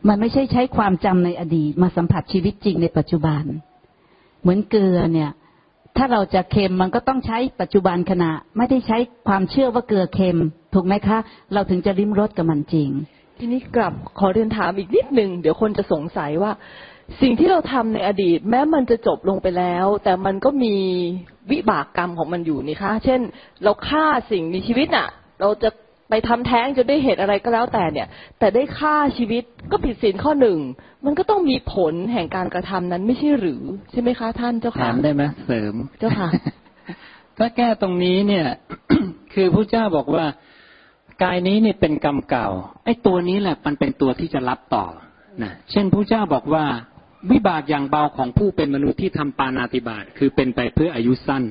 มันไม่ใช่ใช้ความจำในอดีตมาสัมผัสชีวิตจริงในปัจจุบัน เหมือนเกลือเนี่ย ถ้าเราจะเค็มมันก็ต้องใช้ปัจจุบันขณะ ไม่ได้ใช้ความเชื่อว่าเกลือเค็ม ถูกไหมคะ เราถึงจะริมรสกับมันจริง ทีนี้กลับขอเรียนถามอีกนิดหนึ่งเดี๋ยวคนจะสงสัยว่า สิ่งที่เราทำในอดีต แม้มันจะจบลงไปแล้ว แต่มันก็มีวิบากกรรมของมันอยู่นี่คะ เช่น เราฆ่าสิ่งมีชีวิตอะ เราจะ ไปทำแท้งจะได้เหตุอะไรก็แล้วแต่เนี่ย แต่ได้ฆ่าชีวิตก็ผิดศีลข้อหนึ่ง มันก็ต้องมีผลแห่งการกระทำนั้นไม่ใช่หรือ ใช่ไหมคะท่านเจ้าค่ะถามได้ไหมเสริมเจ้าค่ะ ถ้าแก้ตรงนี้เนี่ย คือพระเจ้าบอกว่ากายนี้เนี่ยเป็นกรรมเก่า ไอ้ตัวนี้แหละมันเป็นตัวที่จะรับต่อนะเช่นพระเจ้าบอกว่าวิบากอย่างเบาของผู้เป็นมนุษย์ที่ทำปานาติบาตคือเป็นไปเพื่ออายุสั้น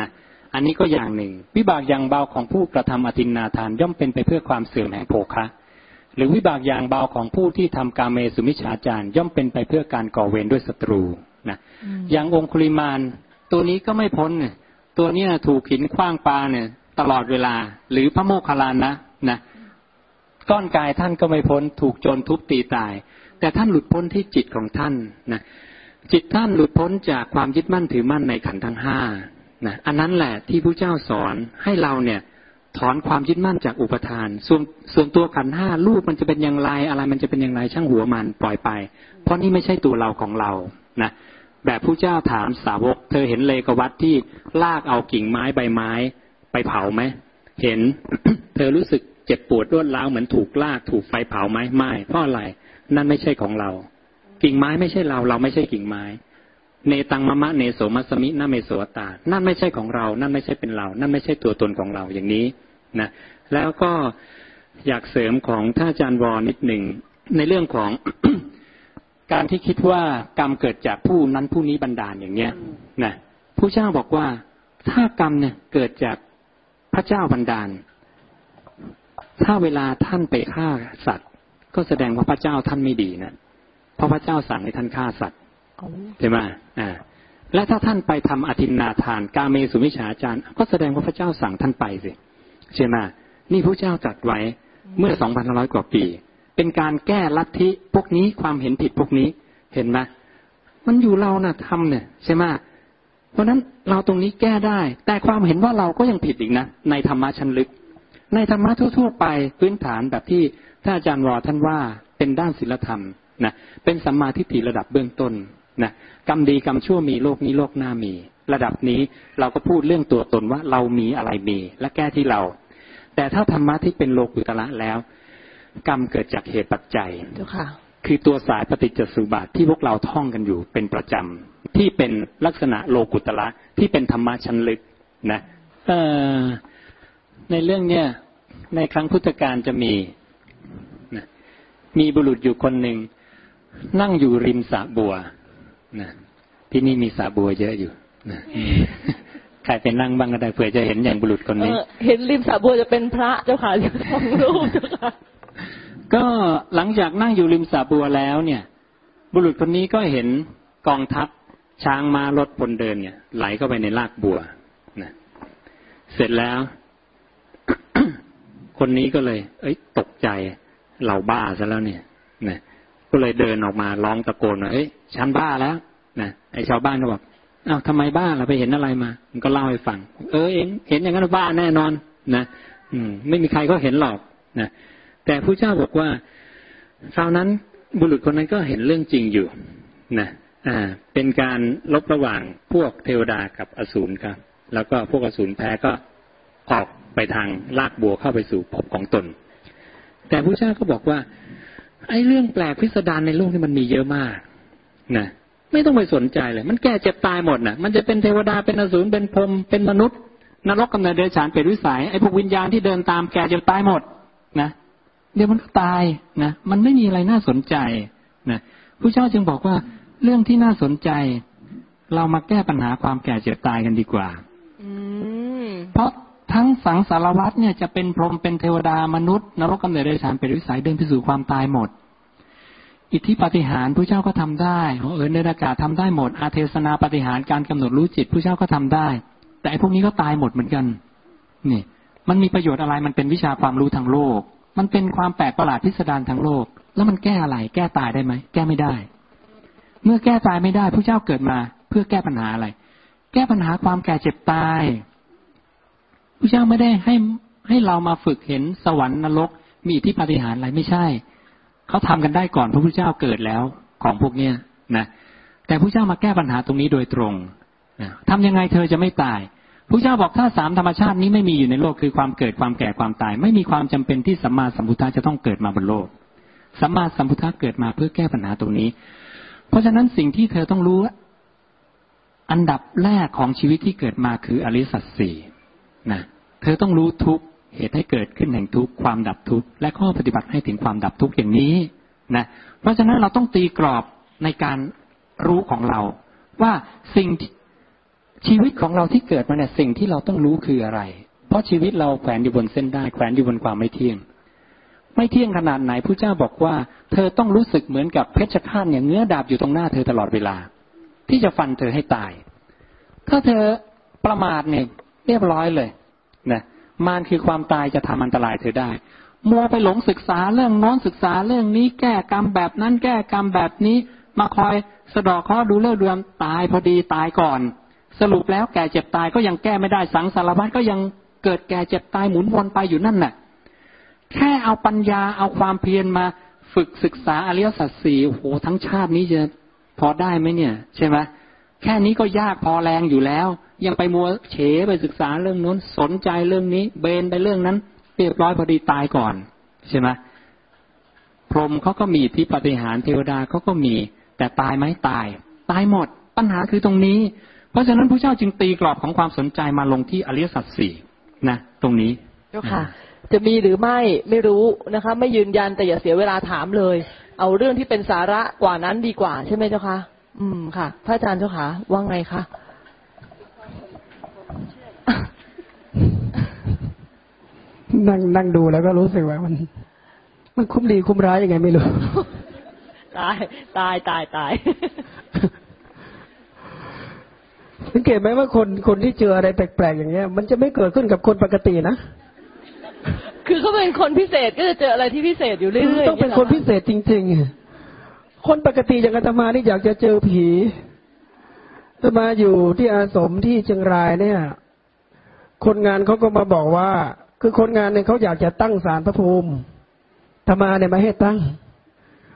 นะ อันนี้ก็อย่างหนึ่ง วิบากอย่างเบาของผู้กระทำอธินนาทานย่อมเป็นไปเพื่อความเสื่อมแห่งโภคะ หรือวิบากอย่างเบาของผู้ที่ทำกาเมสุมิชฌาจารย่อมเป็นไปเพื่อการก่อเวรด้วยศัตรูนะอย่างองคุลิมานตัวนี้ก็ไม่พ้นเนี่ยตัวเนี้ถูกหินคว้างปลาเนี่ย ตลอดเวลา หรือพระโมคคัลลานนะนะก้อนกายท่านก็ไม่พ้น ถูกโจรทุบตีตาย แต่ท่านหลุดพ้นที่จิตของท่านนะจิตท่านหลุดพ้นจากความยึดมั่นถือมั่นในขันธ์ทั้งห้า นะอันนั้นแหละที่พระเจ้าสอนให้เราเนี่ย ถอนความยึดมั่นจากอุปทาน ส่วนส่วนตัวขันห้ารูปมันจะเป็นอย่างไรอะไรมันจะเป็นอย่างไรช่างหัวมันปล่อยไป เพราะนี่ไม่ใช่ตัวเราของเรานะแบบผู้เจ้าถามสาวก เธอเห็นเลกวัตที่ลากเอากิ่งไม้ใบไม้ ไปเผาไหมเห็น เธอรู้สึกเจ็บปวดรวดร้าวเหมือนถูกลากถูกไฟเผาไหมไม่เพราะอะไร นั่นไม่ใช่ของเรา กิ่งไม้ไม่ใช่เรา เราไม่ใช่กิ่งไม้ เนตังมะมะเนโสมัสมินาเมโสตา นั่นไม่ใช่ของเรา นั่นไม่ใช่เป็นเรา นั่นไม่ใช่ตัวตนของเราอย่างนี้นะ แล้วก็อยากเสริมของท่านอาจารย์วอนิดหนึ่งในเรื่องของการที่คิดว่ากรรมเกิดจากผู้นั้นผู้นี้บันดาลอย่างเนี้ยนะผู้เจ้าบอกว่าถ้ากรรมเนี่ยเกิดจากพระเจ้าบันดาล ถ้าเวลาท่านไปฆ่าสัตว์ ก็แสดงว่าพระเจ้าท่านไม่ดีนะเพราะพระเจ้าสั่งให้ท่านฆ่าสัตว์ ใช่ไหมอ่าและถ้าท่านไปทำอธินนาทาน กาเมสุมิชาจารย์ ก็แสดงว่าพระเจ้าสั่งท่านไปสิใช่ไหมนี่พระเจ้าจัดไว้เมื่อสองพันร้อยกว่าปี เป็นการแก้ลัทธิพวกนี้ความเห็นผิดพวกนี้เห็นไหมมันอยู่เรานะ่ะทำเนี่ยใช่ไหมเพราะนั้นเราตรงนี้แก้ได้ แต่ความเห็นว่าเราก็ยังผิดอีกนะในธรรมะชั้นลึก ในธรรมะทั่ว ๆ ไปพื้นฐานแบบที่ท่านอาจารย์วอท่านว่าเป็นด้านศีลธรรมนะเป็นสัมมาทิฏฐิระดับเบื้องต้น นะกรรมดีกรรมชั่วมีโลกนี้โลกหน้ามี ระดับนี้เราก็พูดเรื่องตัวตนว่าเรามีอะไรมี และแก้ที่เรา แต่ถ้าธรรมะที่เป็นโลกุตละแล้ว กรรมเกิดจากเหตุปัจจัยเจ้าค่ะคือตัวสายปฏิจจสุบาทที่พวกเราท่องกันอยู่เป็นประจำที่เป็นลักษณะโลกุตละที่เป็นธรรมะชั้นลึกนะเอ่อในเรื่องเนี้ยในครั้งพุทธกาลจะมีนะมีบุรุษอยู่คนหนึ่งนั่งอยู่ริมสระบัว นะที่นี่มีสระบัวเยอะอยู่นะใครไปนั่งบ้างก็ได้เผื่อจะเห็นอย่างบุรุษคนเอนี้อเห็นริมสระบัวจะเป็นพระเจ้าค่ะอยู่สองรูปเจ้าค่ะก็หลังจากนั่งอยู่ริมสระบัวแล้วเนี่ย บุรุษคนนี้ก็เห็นกองทัพช้างม้ารถพลเดินเนี่ย ไหลเข้าไปในรากบัวนะเสร็จแล้ว คนนี้ก็เลย เอ้ย ตกใจเราบ้าซะแล้วเนี่ยนะก็เลยเดินออกมาร้องตะโกนว่าเอ้ย ฉันบ้าแล้วนะไอ้ชาวบ้านก็บอกอ้าวทำไมบ้าเราไปเห็นอะไรมา มันก็เล่าให้ฟัง เออเองเห็นอย่างนั้นบ้าแน่นอนนะอืม ไม่มีใครก็เห็นหรอกนะแต่ผู้เจ้าบอกว่าคราวนั้นบุรุษคนนั้นก็เห็นเรื่องจริงอยู่นะอ่า เป็นการลบระหว่างพวกเทวดากับอสูรครับ แล้วก็พวกอสูรแพ้ก็ออกไปทางลากบัวเข้าไปสู่ภพของตน แต่ผู้เจ้าก็บอกว่า ไอ้เรื่องแปลกพิสดารในโลกนี่มันมีเยอะมาก นะไม่ต้องไปสนใจเลย มันแก่เจ็บตายหมดนะมันจะเป็นเทวดาเป็นอสูรเป็นพรหมเป็นมนุษย์ นรกกำเนิดเดรัจฉานเป็นวิสัยไอ้พวกวิญญาณที่เดินตามแก่เจ็บตายหมดนะเดี๋ยวมันก็ตายนะมันไม่มีอะไรน่าสนใจนะผู้เจ้าจึงบอกว่าเรื่องที่น่าสนใจ เรามาแก้ปัญหาความแก่เจ็บตายกันดีกว่าอืมเพราะทั้งสังสารวัตเนี่ยจะเป็นพรหมเป็นเทวดามนุษย์นรกกำเนิดเดรัจฉานเป็นวิสัยเดินไปสู่ความตายหมด อิทธิปาฏิหารย์ผู้เจ้าก็ทำได้เอิญในอากาศทำได้หมด อาเทศนาปาฏิหารย์การกำหนดรู้จิตผู้เจ้าก็ทำได้ แต่ไอ้พวกนี้ก็ตายหมดเหมือนกัน นี่ มันมีประโยชน์อะไรมันเป็นวิชาความรู้ทางโลก มันเป็นความแปลกประหลาดพิสดารทางโลก แล้วมันแก้อะไร แก้ตายได้ไหมแก้ไม่ได้ เมื่อแก้ตายไม่ได้ผู้เจ้าเกิดมา เพื่อแก้ปัญหาอะไร แก้ปัญหาความแก่เจ็บตายผู้เจ้าไม่ได้ให้ให้เรามาฝึกเห็นสวรรค์นรกมีอิทธิปาฏิหารย์อะไรไม่ใช่ เขาทำกันได้ก่อนพระพุทธเจ้าเกิดแล้วของพวกเนี้ยนะแต่พระเจ้ามาแก้ปัญหาตรงนี้โดยตรงนะทำยังไงเธอจะไม่ตายพระเจ้าบอกถ้าสามธรรมชาตินี้ไม่มีอยู่ในโลกคือความเกิดความแก่ความตาย ไม่มีความจำเป็นที่สัมมาสัมพุทธะจะต้องเกิดมาบนโลกสัมมาสัมพุทธะเกิดมาเพื่อแก้ปัญหาตรงนี้ เพราะฉะนั้นสิ่งที่เธอต้องรู้ อันดับแรกของชีวิตที่เกิดมาคืออริสัจสี่นะเธอต้องรู้ทุก เหตุให้เกิดขึ้นแห่งทุกความดับทุกและข้อปฏิบัติให้ถึงความดับทุกอย่างนี้นะเพราะฉะนั้นเราต้องตีกรอบในการรู้ของเรา ว่าสิ่งชีวิตของเราที่เกิดมาเนี่ยสิ่งที่เราต้องรู้คืออะไร เพราะชีวิตเราแขวนอยู่บนเส้นได้แขวนอยู่บนความไม่เที่ยง ไม่เที่ยงขนาดไหนผู้เจ้าบอกว่า เธอต้องรู้สึกเหมือนกับเพชฌฆาตเนี่ยเงื้อดาบอยู่ตรงหน้าเธอตลอดเวลา ที่จะฟันเธอให้ตาย ถ้าเธอประมาทเนี่ยเรียบร้อยเลยนะ มารคือความตายจะทำอันตรายเธอได้ มัวไปหลงศึกษาเรื่องน้นศึกษาเรื่องนี้แก้กรรมแบบนั้นแก้กรรมแบบนี้ มาคอยสะดอกข้อดูเรื่องเดือมตายพอดีตายก่อน สรุปแล้วแก่เจ็บตายก็ยังแก้ไม่ได้สังสารวัตก็ยังเกิดแก่เจ็บตายหมุนวนไปอยู่นั่นแหละแค่เอาปัญญาเอาความเพียรมาฝึกศึกษาอริยสัจสี่โอ้โหทั้งชาตินี้จะพอได้ไหมเนี่ย ใช่ไหม แค่นี้ก็ยากพอแรงอยู่แล้ว ยังไปมัวเฉไปศึกษาเรื่องนู้นสนใจเรื่องนี้ เบนไปเรื่องนั้น เรียบร้อยพอดีตายก่อน ใช่ไหมพรหมเขาก็มีที่ปฏิหารเทวดาเขาก็มี แต่ตายไหมตาย ตายหมด ปัญหาคือตรงนี้ เพราะฉะนั้นพระเจ้าจึงตีกรอบของความสนใจมาลงที่อริยสัจสี่นะตรงนี้เจ้าค่ะ จะมีหรือไม่ไม่รู้นะคะ ไม่ยืนยันแต่อย่าเสียเวลาถามเลย เอาเรื่องที่เป็นสาระกว่านั้นดีกว่าใช่ไหมเจ้าค่ะ อืมค่ะ พระอาจารย์เจ้าค่ะว่าไงคะนั่งนั่งดูแล้วก็รู้สึกว่ามัน มันคุ้มดีคุ้มร้ายยังไงไม่รู้ ตาย ตายตายตายสังเกตไหมว่าคนคนที่เจออะไรแปลกๆอย่างเงี้ย มันจะไม่เกิดขึ้นกับคนปกตินะคือเขาเป็นคนพิเศษก็จะเจออะไรที่พิเศษอยู่เรื่อยๆต้องเป็นคนพิเศษจริง ๆ คนปกติอย่างอาตมานี่อยากจะเจอผีอาตมาอยู่ที่อาสมที่เชียงรายเนี่ย คนงานเขาก็มาบอกว่า คือคนงานเนี่ยเขาอยากจะตั้งศาลพระภูมิธรรมาเนี่ยมาให้ตั้ง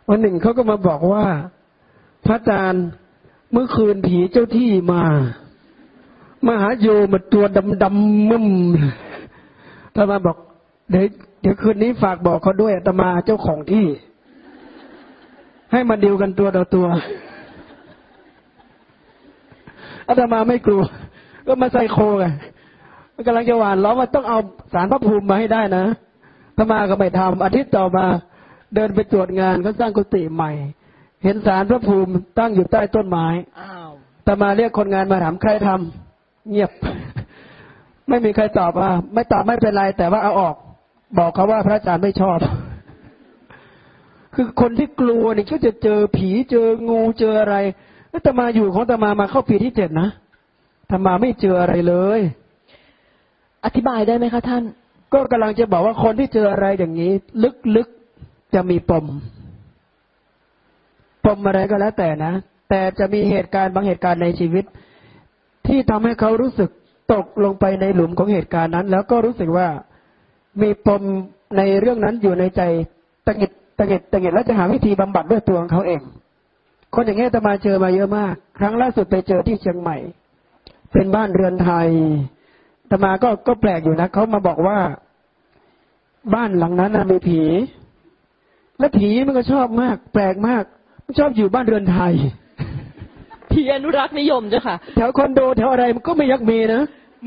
วันหนึ่งเขาก็มาบอกว่า พระอาจารย์เมื่อคืนผีเจ้าที่มามาหาโยมาตัวดำดำมึมตมาบอกเดี๋ยวเดี๋ยวคืนนี้ฝากบอกเขาด้วยตมาเจ้าของที่ ให้มาดีวกันตัวต่อตัวอาตมาไม่กลัว ก็มาใส่โคไงกำลังจะหวานล้อมว่าต้องเอาสารพระภูมิมาให้ได้นะอาตมาก็ไม่ทำอาทิตย์ต่อมาเดินไปตรวจงานเขาสร้างกุฏิใหม่ เห็นสารพระภูมิตั้งอยู่ใต้ต้นไม้อ้าวตมาเรียกคนงานมาถามใครทำเงียบ ไม่มีใครตอบว่าไม่ตอบไม่เป็นไร แต่ว่าเอาออก บอกเขาว่าพระอาจารย์ไม่ชอบ คือคนที่กลัวนี่ก็จะเจอผีเจองูเจออะไรตมาอยู่ของตมามาเข้าปีที่เจ็ดนะตมาไม่เจออะไรเลย อธิบายได้ไหมคะท่าน ก็กำลังจะบอกว่าคนที่เจออะไรอย่างนี้ ลึกๆจะมีปม ปมอะไรก็แล้วแต่นะ แต่จะมีเหตุการณ์บางเหตุการณ์ในชีวิต ที่ทำให้เขารู้สึกตกลงไปในหลุมของเหตุการณ์นั้น แล้วก็รู้สึกว่ามีปมในเรื่องนั้นอยู่ในใจตะกิด ตะกิดตะกิดแล้วจะหาวิธีบำบัดด้วยตัวของเขาเอง คนอย่างเงี้ยตมาเจอมาเยอะมาก ครั้งล่าสุดไปเจอที่เชียงใหม่ เป็นบ้านเรือนไทยตมาก็ก็แปลกอยู่นะเขามาบอกว่า บ้านหลังนั้นมีผี และผีมันก็ชอบมาก แปลกมากมันชอบอยู่บ้านเรือนไทยผีอนุรักษ์นิยมจ้ะค่ะแถวคอนโดแถวอะไรมันก็ไม่ยักมีนะ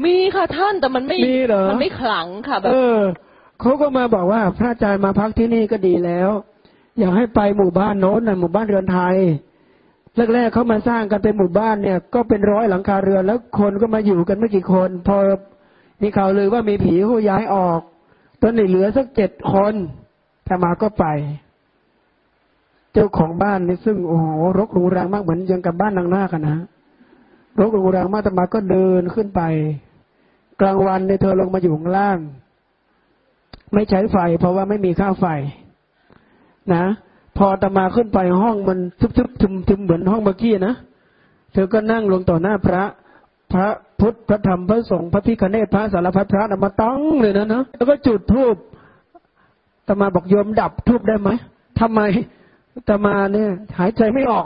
มีค่ะท่านแต่มันไม่มีเหรอมันไม่ขลังค่ะแบบ เขาก็มาบอกว่าพระอาจารย์มาพักที่นี่ก็ดีแล้ว อยากให้ไปหมู่บ้านโน้นนะหมู่บ้านเรือนไทยแรกๆเขามาสร้างกันเป็นหมู่บ้านเนี่ย ก็เป็นร้อยหลังคาเรือนแล้วคนก็มาอยู่กันไม่กี่คน พอมีข่าวลือว่ามีผีเขาย้ายออก ตอนนี้เหลือสักเจ็ดคนถ้ามาก็ไป เจ้าของบ้านนี่ซึ่งโอ้โหรกรุงรังมากเหมือนยังกับบ้านนางนาคนะรกรุงรังมากแต่มาก็เดินขึ้นไป กลางวันในเธอลงมาอยู่ข้างล่าง ไม่ใช้ไฟ เพราะว่าไม่มีค่าไฟนะ พอตมาขึ้นไปห้องมันทึบๆทึมๆเหมือนห้องเมื่อกี้นะเธอก็นั่งลงต่อหน้าพระ พระพุทธพระธรรมพระสงฆ์พระพิคเนตพระสารพัดพระนมาตั้งเลยนะนะแล้วก็จุดทูบตมาบอกโยมดับทูบได้ไหมทำไมตมาเนี่ย หายใจไม่ออก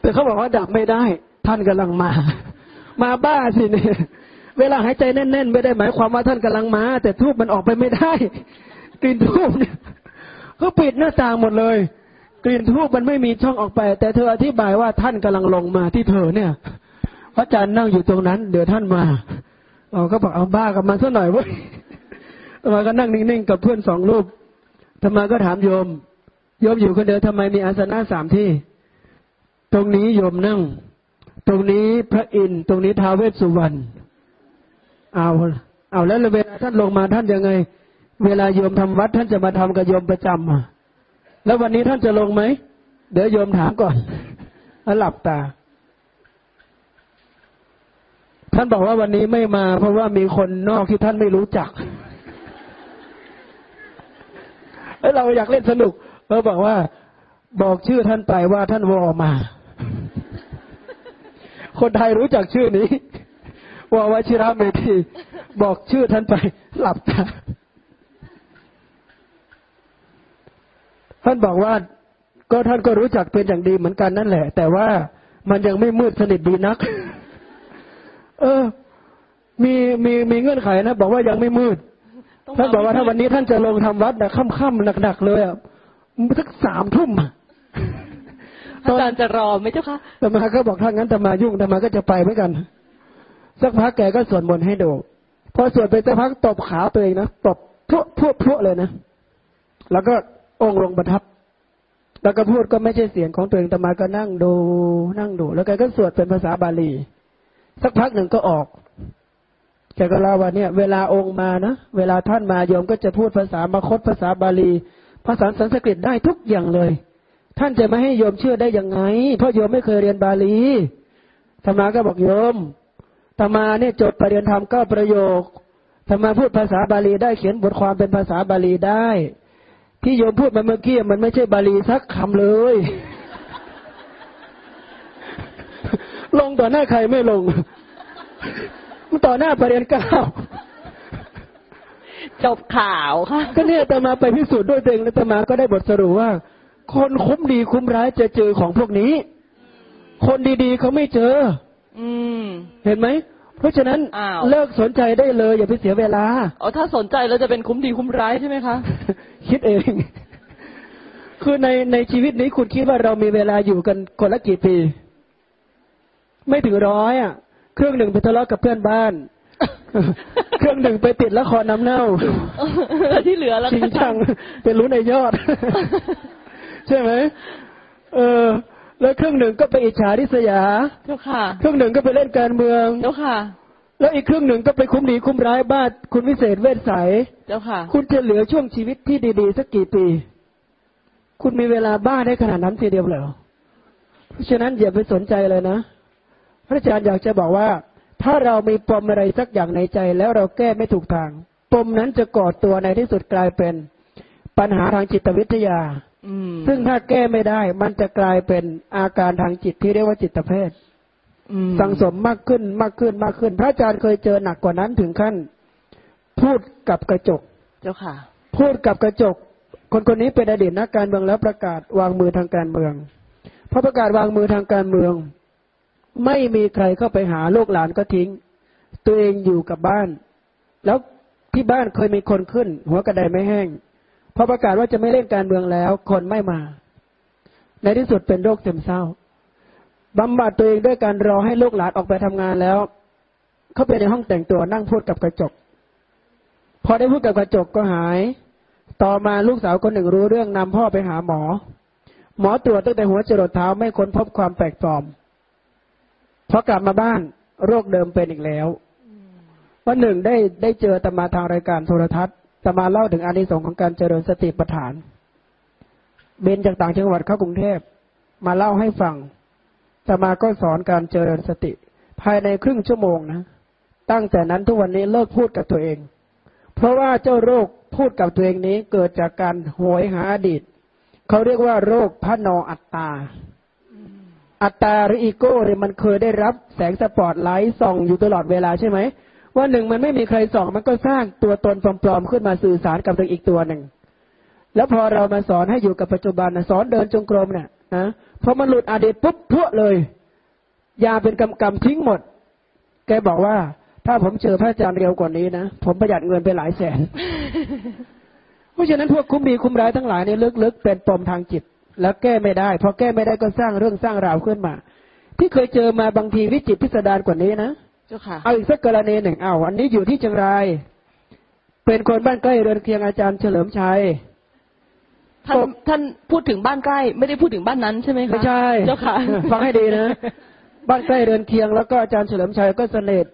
แต่เขาบอกว่าดับไม่ได้ ท่านกำลังมา มาบ้าสิเนี่ย เวลาหายใจแน่นๆ ไม่ได้หมายความว่าท่านกำลังมา แต่ทูบมันออกไปไม่ได้ กลิ่นทูบเนี่ยเขาปิดหน้าต่างหมดเลย กลิ่นทูบมันไม่มีช่องออกไป แต่เธออธิบายว่าท่านกำลังลงมาที่เธอเนี่ยพระอาจารย์นั่งอยู่ตรงนั้น เดี๋ยวท่านมาเราก็บอกเอาบ้ากับมันสักหน่อยเว้ยมาก็นั่งนิ่งๆกับเพื่อนสองรูปธรรมาก็ถามโยม โยมอยู่คนเดียวทำไมมีอาสนะสามที่ ตรงนี้โยมนั่ง ตรงนี้พระอินทร์ตรงนี้ท้าวเวสสุวรรณ เอาเอาแล้วเวลาท่านลงมาท่านยังไง เวลาโยมทำวัด ท่านจะมาทำกับโยมประจำอะแล้ววันนี้ท่านจะลงไหมเดี๋ยวโยมถามก่อนแล้วหลับตา ท่านบอกว่าวันนี้ไม่มา เพราะว่ามีคนนอกที่ท่านไม่รู้จักแล้วเราอยากเล่นสนุกเราบอกว่า บอกชื่อท่านไปว่าท่านวอมา คนไทยรู้จักชื่อนี้ ว่าวชิระเมธีบอกชื่อท่านไปหลับตาท่านบอกว่าก็ท่านก็รู้จักเป็นอย่างดีเหมือนกันนั่นแหละ แต่ว่ามันยังไม่มืดสนิทดีนัก เออ มีมีมีเงื่อนไขนะบอกว่ายังไม่มืดท่านบอกว่าถ้าวันนี้ท่านจะลงทำวัดนะค่ำๆหนักๆเลยอะสักสามทุ่มอาจารย์จะรอไหมเจ้าคะแต่มาก็บอกถ้างั้นแต่มายุ่งแต่มาก็จะไปเหมือนกัน สักพักแกก็สวดมนต์ให้ดู พอสวดไปสักพักตบขาตัวเองนะตบพุพุพุเลยนะ แล้วก็องค์ลงประทับ แล้วก็พูดก็ไม่ใช่เสียงของตัวเองแต่มาก็นั่งดูนั่งดู แล้วแกก็สวดเป็นภาษาบาลี สักพักหนึ่งก็ออกแกก็เล่าว่าเนี่ยเวลาองค์มานะเวลาท่านมาโยมก็จะพูดภาษามคตภาษาบาลี ภาษาสันสกฤตได้ทุกอย่างเลย ท่านจะไม่ให้โยมเชื่อได้ยังไง เพราะโยมไม่เคยเรียนบาลีธรรมาก็บอกโยม ธรรมาเนี่ยจดปรริญญาธรรมก็ประโยคธรรมาพูดภาษาบาลีได้เขียนบทความเป็นภาษาบาลีได้ ที่โยมพูดมาเมื่อกี้มันไม่ใช่บาลีสักคำเลย ลงต่อหน้าใครไม่ลงต่อหน้าปรริญญาเก้าจบข่าวค่ะก็เนี่ยแต่มาไปพิสูจน์ด้วยตัวเองแล้วแต่มาก็ได้บทสรุปว่า คนคุ้มดีคุ้มร้ายจะเจอของพวกนี้ คนดีๆเขาไม่เจออืม เห็นไหม เพราะฉะนั้นอ้าวเลิกสนใจได้เลย อย่าไปเสียเวลาอ๋อถ้าสนใจแล้วจะเป็นคุ้มดีคุ้มร้ายใช่ไหมคะ คิดเอง คือในในชีวิตนี้คุณคิดว่าเรามีเวลาอยู่กันคนละกี่ปี ไม่ถึงร้อยอะ เครื่องหนึ่งไปทะเลาะกับเพื่อนบ้านเครื่องหนึ่งไปติดละครน้ำเน่าแล้วที่เหลือแล้วจริงจังเป็นรู้ในยอด ใช่ไหมเออ แล้วเครื่องหนึ่งก็ไปอิจฉาริษยาเจ้าค่ะเครื่องหนึ่งก็ไปเล่นการเมืองเจ้าค่ะ แล้วอีกเครื่องหนึ่งก็ไปคุ้มดีคุ้มร้ายบ้านคุณวิเศษเวชใสเจ้าค่ะ คุณจะเหลือช่วงชีวิตที่ดีๆสักกี่ปี คุณมีเวลาบ้าได้ขนาดนั้นทีเดียวเหรอเพราะฉะนั้นอย่าไปสนใจเลยนะ พระอาจารย์อยากจะบอกว่า ถ้าเรามีปมอะไรสักอย่างในใจ แล้วเราแก้ไม่ถูกทาง ปมนั้นจะก่อตัวในที่สุดกลายเป็น ปัญหาทางจิตวิทยาอืม ซึ่งถ้าแก้ไม่ได้ มันจะกลายเป็นอาการทางจิตที่เรียกว่าจิตเภทอืมสังสมมากขึ้นมากขึ้นมากขึ้น พระอาจารย์เคยเจอหนักกว่านั้นถึงขั้น พูดกับกระจก เจ้าค่ะ พูดกับกระจก คนคนนี้เป็นอดีตนักการเมืองแล้วประกาศวางมือทางการเมืองพอประกาศวางมือทางการเมือง ไม่มีใครเข้าไปหาลูกหลานก็ทิ้ง ตัวเองอยู่กับบ้าน แล้วที่บ้านเคยมีคนขึ้น หัวกระไดไม่แห้ง พอประกาศว่าจะไม่เล่นการเมืองแล้ว คนไม่มา ในที่สุดเป็นโรคซึมเศร้าบำบัดตัวเองด้วยการรอให้ลูกหลานออกไปทำงานแล้ว เขาไปในห้องแต่งตัวนั่งพูดกับกระจก พอได้พูดกับกระจกก็หาย ต่อมาลูกสาวคนหนึ่งรู้เรื่องนำพ่อไปหาหมอ หมอตรวจตั้งแต่หัวจรดเท้าไม่ค้นพบความแปลกปลอมพอกลับมาบ้านโรคเดิมเป็นอีกแล้ววันหนึ่งได้ได้เจอตมาทางรายการโทรทัศน์ ตมาเล่าถึงอานิสงส์ของการเจริญสติปัฏฐาน เบนจากต่างจังหวัดเข้ากรุงเทพมาเล่าให้ฟังตมาก็สอนการเจริญสติ ภายในครึ่งชั่วโมงนะ ตั้งแต่นั้นทุกวันนี้เลิกพูดกับตัวเอง เพราะว่าเจ้าโรคพูดกับตัวเองนี้เกิดจากการโหยหาอดีต เขาเรียกว่าโรคพระนออัตตา อัตตาหรืออีโก้เนี่ยมันเคยได้รับแสงสปอตไลท์ส่องอยู่ตลอดเวลาใช่ไหม ว่าหนึ่งมันไม่มีใครสองมันก็สร้างตัวตนปลอมๆขึ้นมาสื่อสารกับตัวอีกตัวหนึ่ง แล้วพอเรามาสอนให้อยู่กับปัจจุบันนะสอนเดินจงกรมเนี่ยนะพอมันหลุดอดีตปุ๊บพวเลย ยาเป็นกำกำทิ้งหมด แกบอกว่า ถ้าผมเจอพระอาจารย์เร็วกว่านี้นะผมประหยัดเงินไปหลายแสน เพราะฉะนั้นพวกคุ้มดีคุ้มร้ายทั้งหลายเนี่ยลึกๆเป็นปมทางจิต แล้วแก้ไม่ได้ พอแก้ไม่ได้ก็สร้างเรื่องสร้างราวขึ้นมา ที่เคยเจอมาบางทีวิจิตพิสดารกว่านี้นะ เจ้าค่ะเอาอีกสักกรณีหนึ่งเอาอันนี้อยู่ที่เชียงราย เป็นคนบ้านใกล้เรือนเคียงอาจารย์เฉลิมชัยท่านท่านพูดถึงบ้านใกล้ ไม่ได้พูดถึงบ้านนั้นใช่ไหมคะไม่ใช่เจ้าค่ะ ฟังให้ดีนะ บ้านใกล้เรือนเคียงแล้วก็อาจารย์เฉลิมชัยก็เสนิท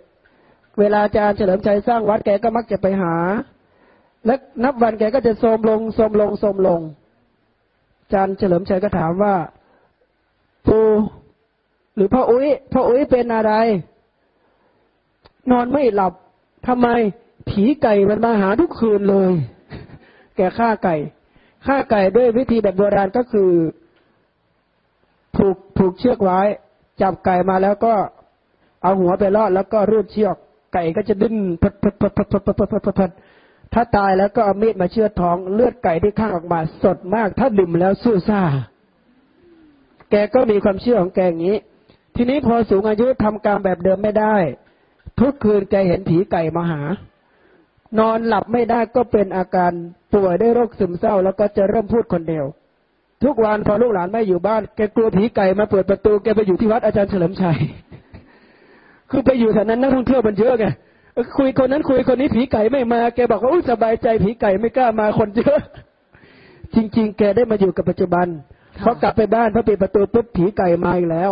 เวลาอาจารย์เฉลิมชัยสร้างวัดแกก็มักจะไปหา และนับวันแกก็จะโทรมลงโทรมลงโทรมลงอาจารย์เฉลิมชัยก็ถามว่าปูหรือพ่ออุ้ยพ่ออุ้ยเป็นอะไร นอนไม่หลับทำไมผีไก่มันมาหาทุกคืนเลย แกฆ่าไก่ฆ่าไก่ด้วยวิธีแบบโบราณก็คือ ผูกผูกเชือกไว้ จับไก่มาแล้วก็เอาหัวไปลอดแล้วก็รูดเชือก ไก่ก็จะดิ้นพดพดพดพดพดพดพดพดถ้าตายแล้วก็เอามีดมาเชือดท้องเลือดไก่ที่ข้างออกมา สดมาก ถ้าดื่มแล้วสู้ซ่า แกก็มีความเชื่อของแกอย่างนี้ ทีนี้พอสูงอายุทำกรรมแบบเดิมไม่ได้ ทุกคืนแกเห็นผีไก่มาหา นอนหลับไม่ได้ก็เป็นอาการป่วยด้วยโรคซึมเศร้า แล้วก็จะเริ่มพูดคนเดียว ทุกวันพอลูกหลานไม่อยู่บ้าน แกกลัวผีไก่มาเปิดประตูแกไปอยู่ที่วัดอาจารย์เฉลิมชัย คือไปอยู่แถวนั้นนักท่องเที่ยวมันเยอะไงเออคุยคนนั้นคุยคนนี้ผีไก่ไม่มา แกบอกว่าอุ้ยสบายใจผีไก่ไม่กล้ามาคนเยอะ จริง ๆ แกได้มาอยู่กับปัจจุบันค่ะพอกลับไปบ้านพอปิดประตูปุ๊บผีไก่มาอีกแล้ว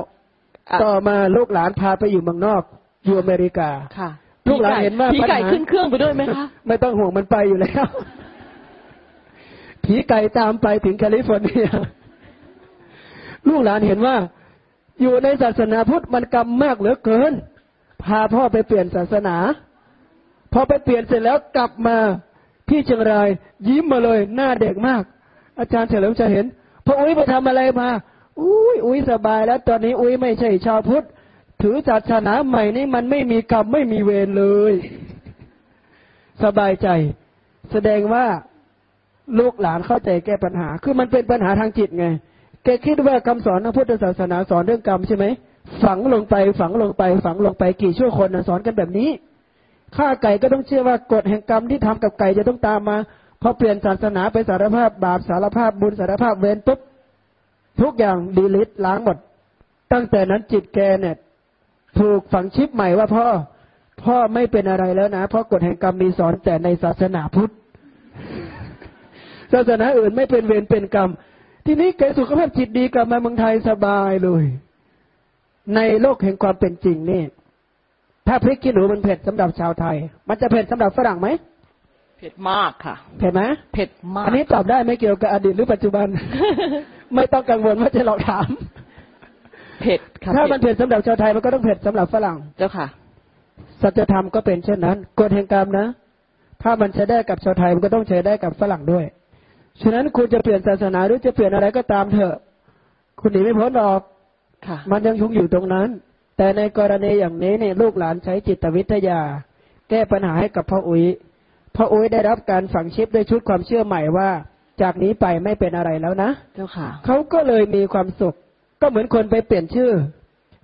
อะต่อมาลูกหลานพาไปอยู่เมืองนอก อยู่อเมริกาค่ะลูกหลานเห็นว่าผีไก่ปัญหาขึ้นเครื่องไปด้วยไหมคะไม่ต้องห่วงมันไปอยู่แล้วผีไก่ตามไปถึงแคลิฟอร์เนีย ลูกหลานเห็นว่า อยู่ในศาสนาพุทธมันกรรมมากเหลือเกิน พาพ่อไปเปลี่ยนศาสนา พอไปเปลี่ยนเสร็จแล้วกลับมาที่เชียงราย ยิ้มมาเลย หน้าเด็กมาก อาจารย์เฉลิมจะเห็นพออุ้ยไปทำอะไรมา อุ้ยอุ้ยสบายแล้ว ตอนนี้อุ้ยไม่ใช่ชาวพุทธ ถือศาสนาใหม่นี่มันไม่มีกรรมไม่มีเวรเลย สบายใจ แสดงว่าลูกหลานเข้าใจแก้ปัญหา คือมันเป็นปัญหาทางจิตไง แกคิดว่าคำสอนของพุทธศาสนาสอนเรื่องกรรมใช่ไหม ฝังลงไป ฝังลงไป ฝังลงไปกี่ชั่วคนนะสอนกันแบบนี้ ฆ่าไก่ก็ต้องเชื่อว่ากฎแห่งกรรมที่ทำกับไก่จะต้องตามมา พอเปลี่ยนศาสนาไปสารภาพบาปสารภาพบุญสารภาพเวรปุ๊บทุกอย่างดีลิทล้างหมด ตั้งแต่นั้นจิตแกเนี่ย ถูกฝังชิปใหม่ว่าพ่อ พ่อไม่เป็นอะไรแล้วนะ เพราะกฎแห่งกรรมมีสอนแต่ในศาสนาพุทธ ศาสนาอื่นไม่เป็นเวรเป็นกรรม ทีนี้แกสุขภาพจิตดีกลับมาเมืองไทยสบายเลย ในโลกแห่งความเป็นจริงนี่ ถ้าพริกขี้หนูมันเผ็ดสำหรับชาวไทย มันจะเผ็ดสำหรับฝรั่งไหมเผ็ดมากค่ะ เผ็ดไหมเผ็ดมาก อันนี้ตอบได้ไม่เกี่ยวกับอดีตหรือปัจจุบัน ไม่ต้องกังวลว่าจะหลอกถาม เผ็ดค่ะถ้ามันเผ็ดสำหรับชาวไทยมันก็ต้องเผ็ดสำหรับฝรั่งเจ้าค่ะ สัจธรรมก็เป็นเช่นนั้นกฎแห่งกรรมนะ ถ้ามันใช้ได้กับชาวไทยมันก็ต้องใช้ได้กับฝรั่งด้วย ฉะนั้นคุณจะเปลี่ยนศาสนาหรือจะเปลี่ยนอะไรก็ตามเถอะ คุณหนีไม่พ้นหรอกค่ะมันยังชุงอยู่ตรงนั้น แต่ในกรณีอย่างนี้เนี่ยลูกหลานใช้จิตวิทยา แก้ปัญหาให้กับพ่ออุ้ยพ่ออุ้ยได้รับการฝังชิปด้วยชุดความเชื่อใหม่ว่า จากนี้ไปไม่เป็นอะไรแล้วนะ เจ้าค่ะ เขาก็เลยมีความสุข ก็เหมือนคนไปเปลี่ยนชื่อ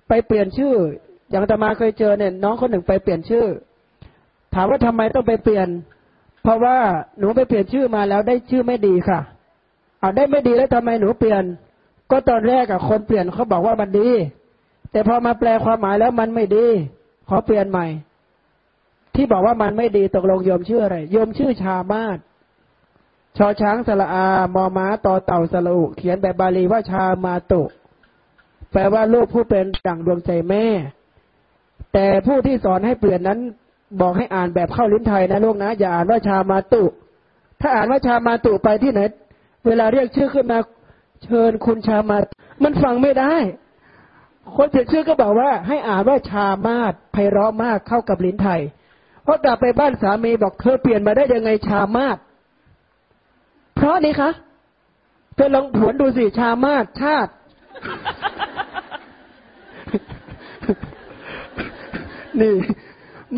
ไปเปลี่ยนชื่อ อย่างอาตมาเคยเจอเนี่ย น้องคนหนึ่งไปเปลี่ยนชื่อ ถามว่าทำไมต้องไปเปลี่ยน เพราะว่าหนูไปเปลี่ยนชื่อมาแล้วได้ชื่อไม่ดีค่ะเอาได้ไม่ดีแล้วทำไมหนูเปลี่ยน ก็ตอนแรกอะคนเปลี่ยนเขาบอกว่ามันดี แต่พอมาแปลความหมายแล้วมันไม่ดี ขอเปลี่ยนใหม่ ที่บอกว่ามันไม่ดีตกลงโยมชื่ออะไรโยมชื่อชามาศชอช้างสระอา มอม้าต่อเต่าสระอุเขียนแบบบาลีว่าชามาตุ แปลว่าลูกผู้เป็นดั่งดวงใจแม่ แต่ผู้ที่สอนให้เปลี่ยนนั้น บอกให้อ่านแบบเข้าลิ้นไทยนะลูกนะ อย่าอ่านว่าชามาตุ ถ้าอ่านว่าชามาตุไปที่ไหน เวลาเรียกชื่อขึ้นมาเชิญคุณชามามันฟังไม่ได้ คนเปลี่ยนชื่อก็บอกว่า ให้อ่านว่าชามาศไพเราะมากเข้ากับลิ้นไทยพอกลับไปบ้านสามีบอกเธอเปลี่ยนมาได้ยังไงชามาศเพราะนี่คะเธอลองผวนดูสิชามาศชาติ นี่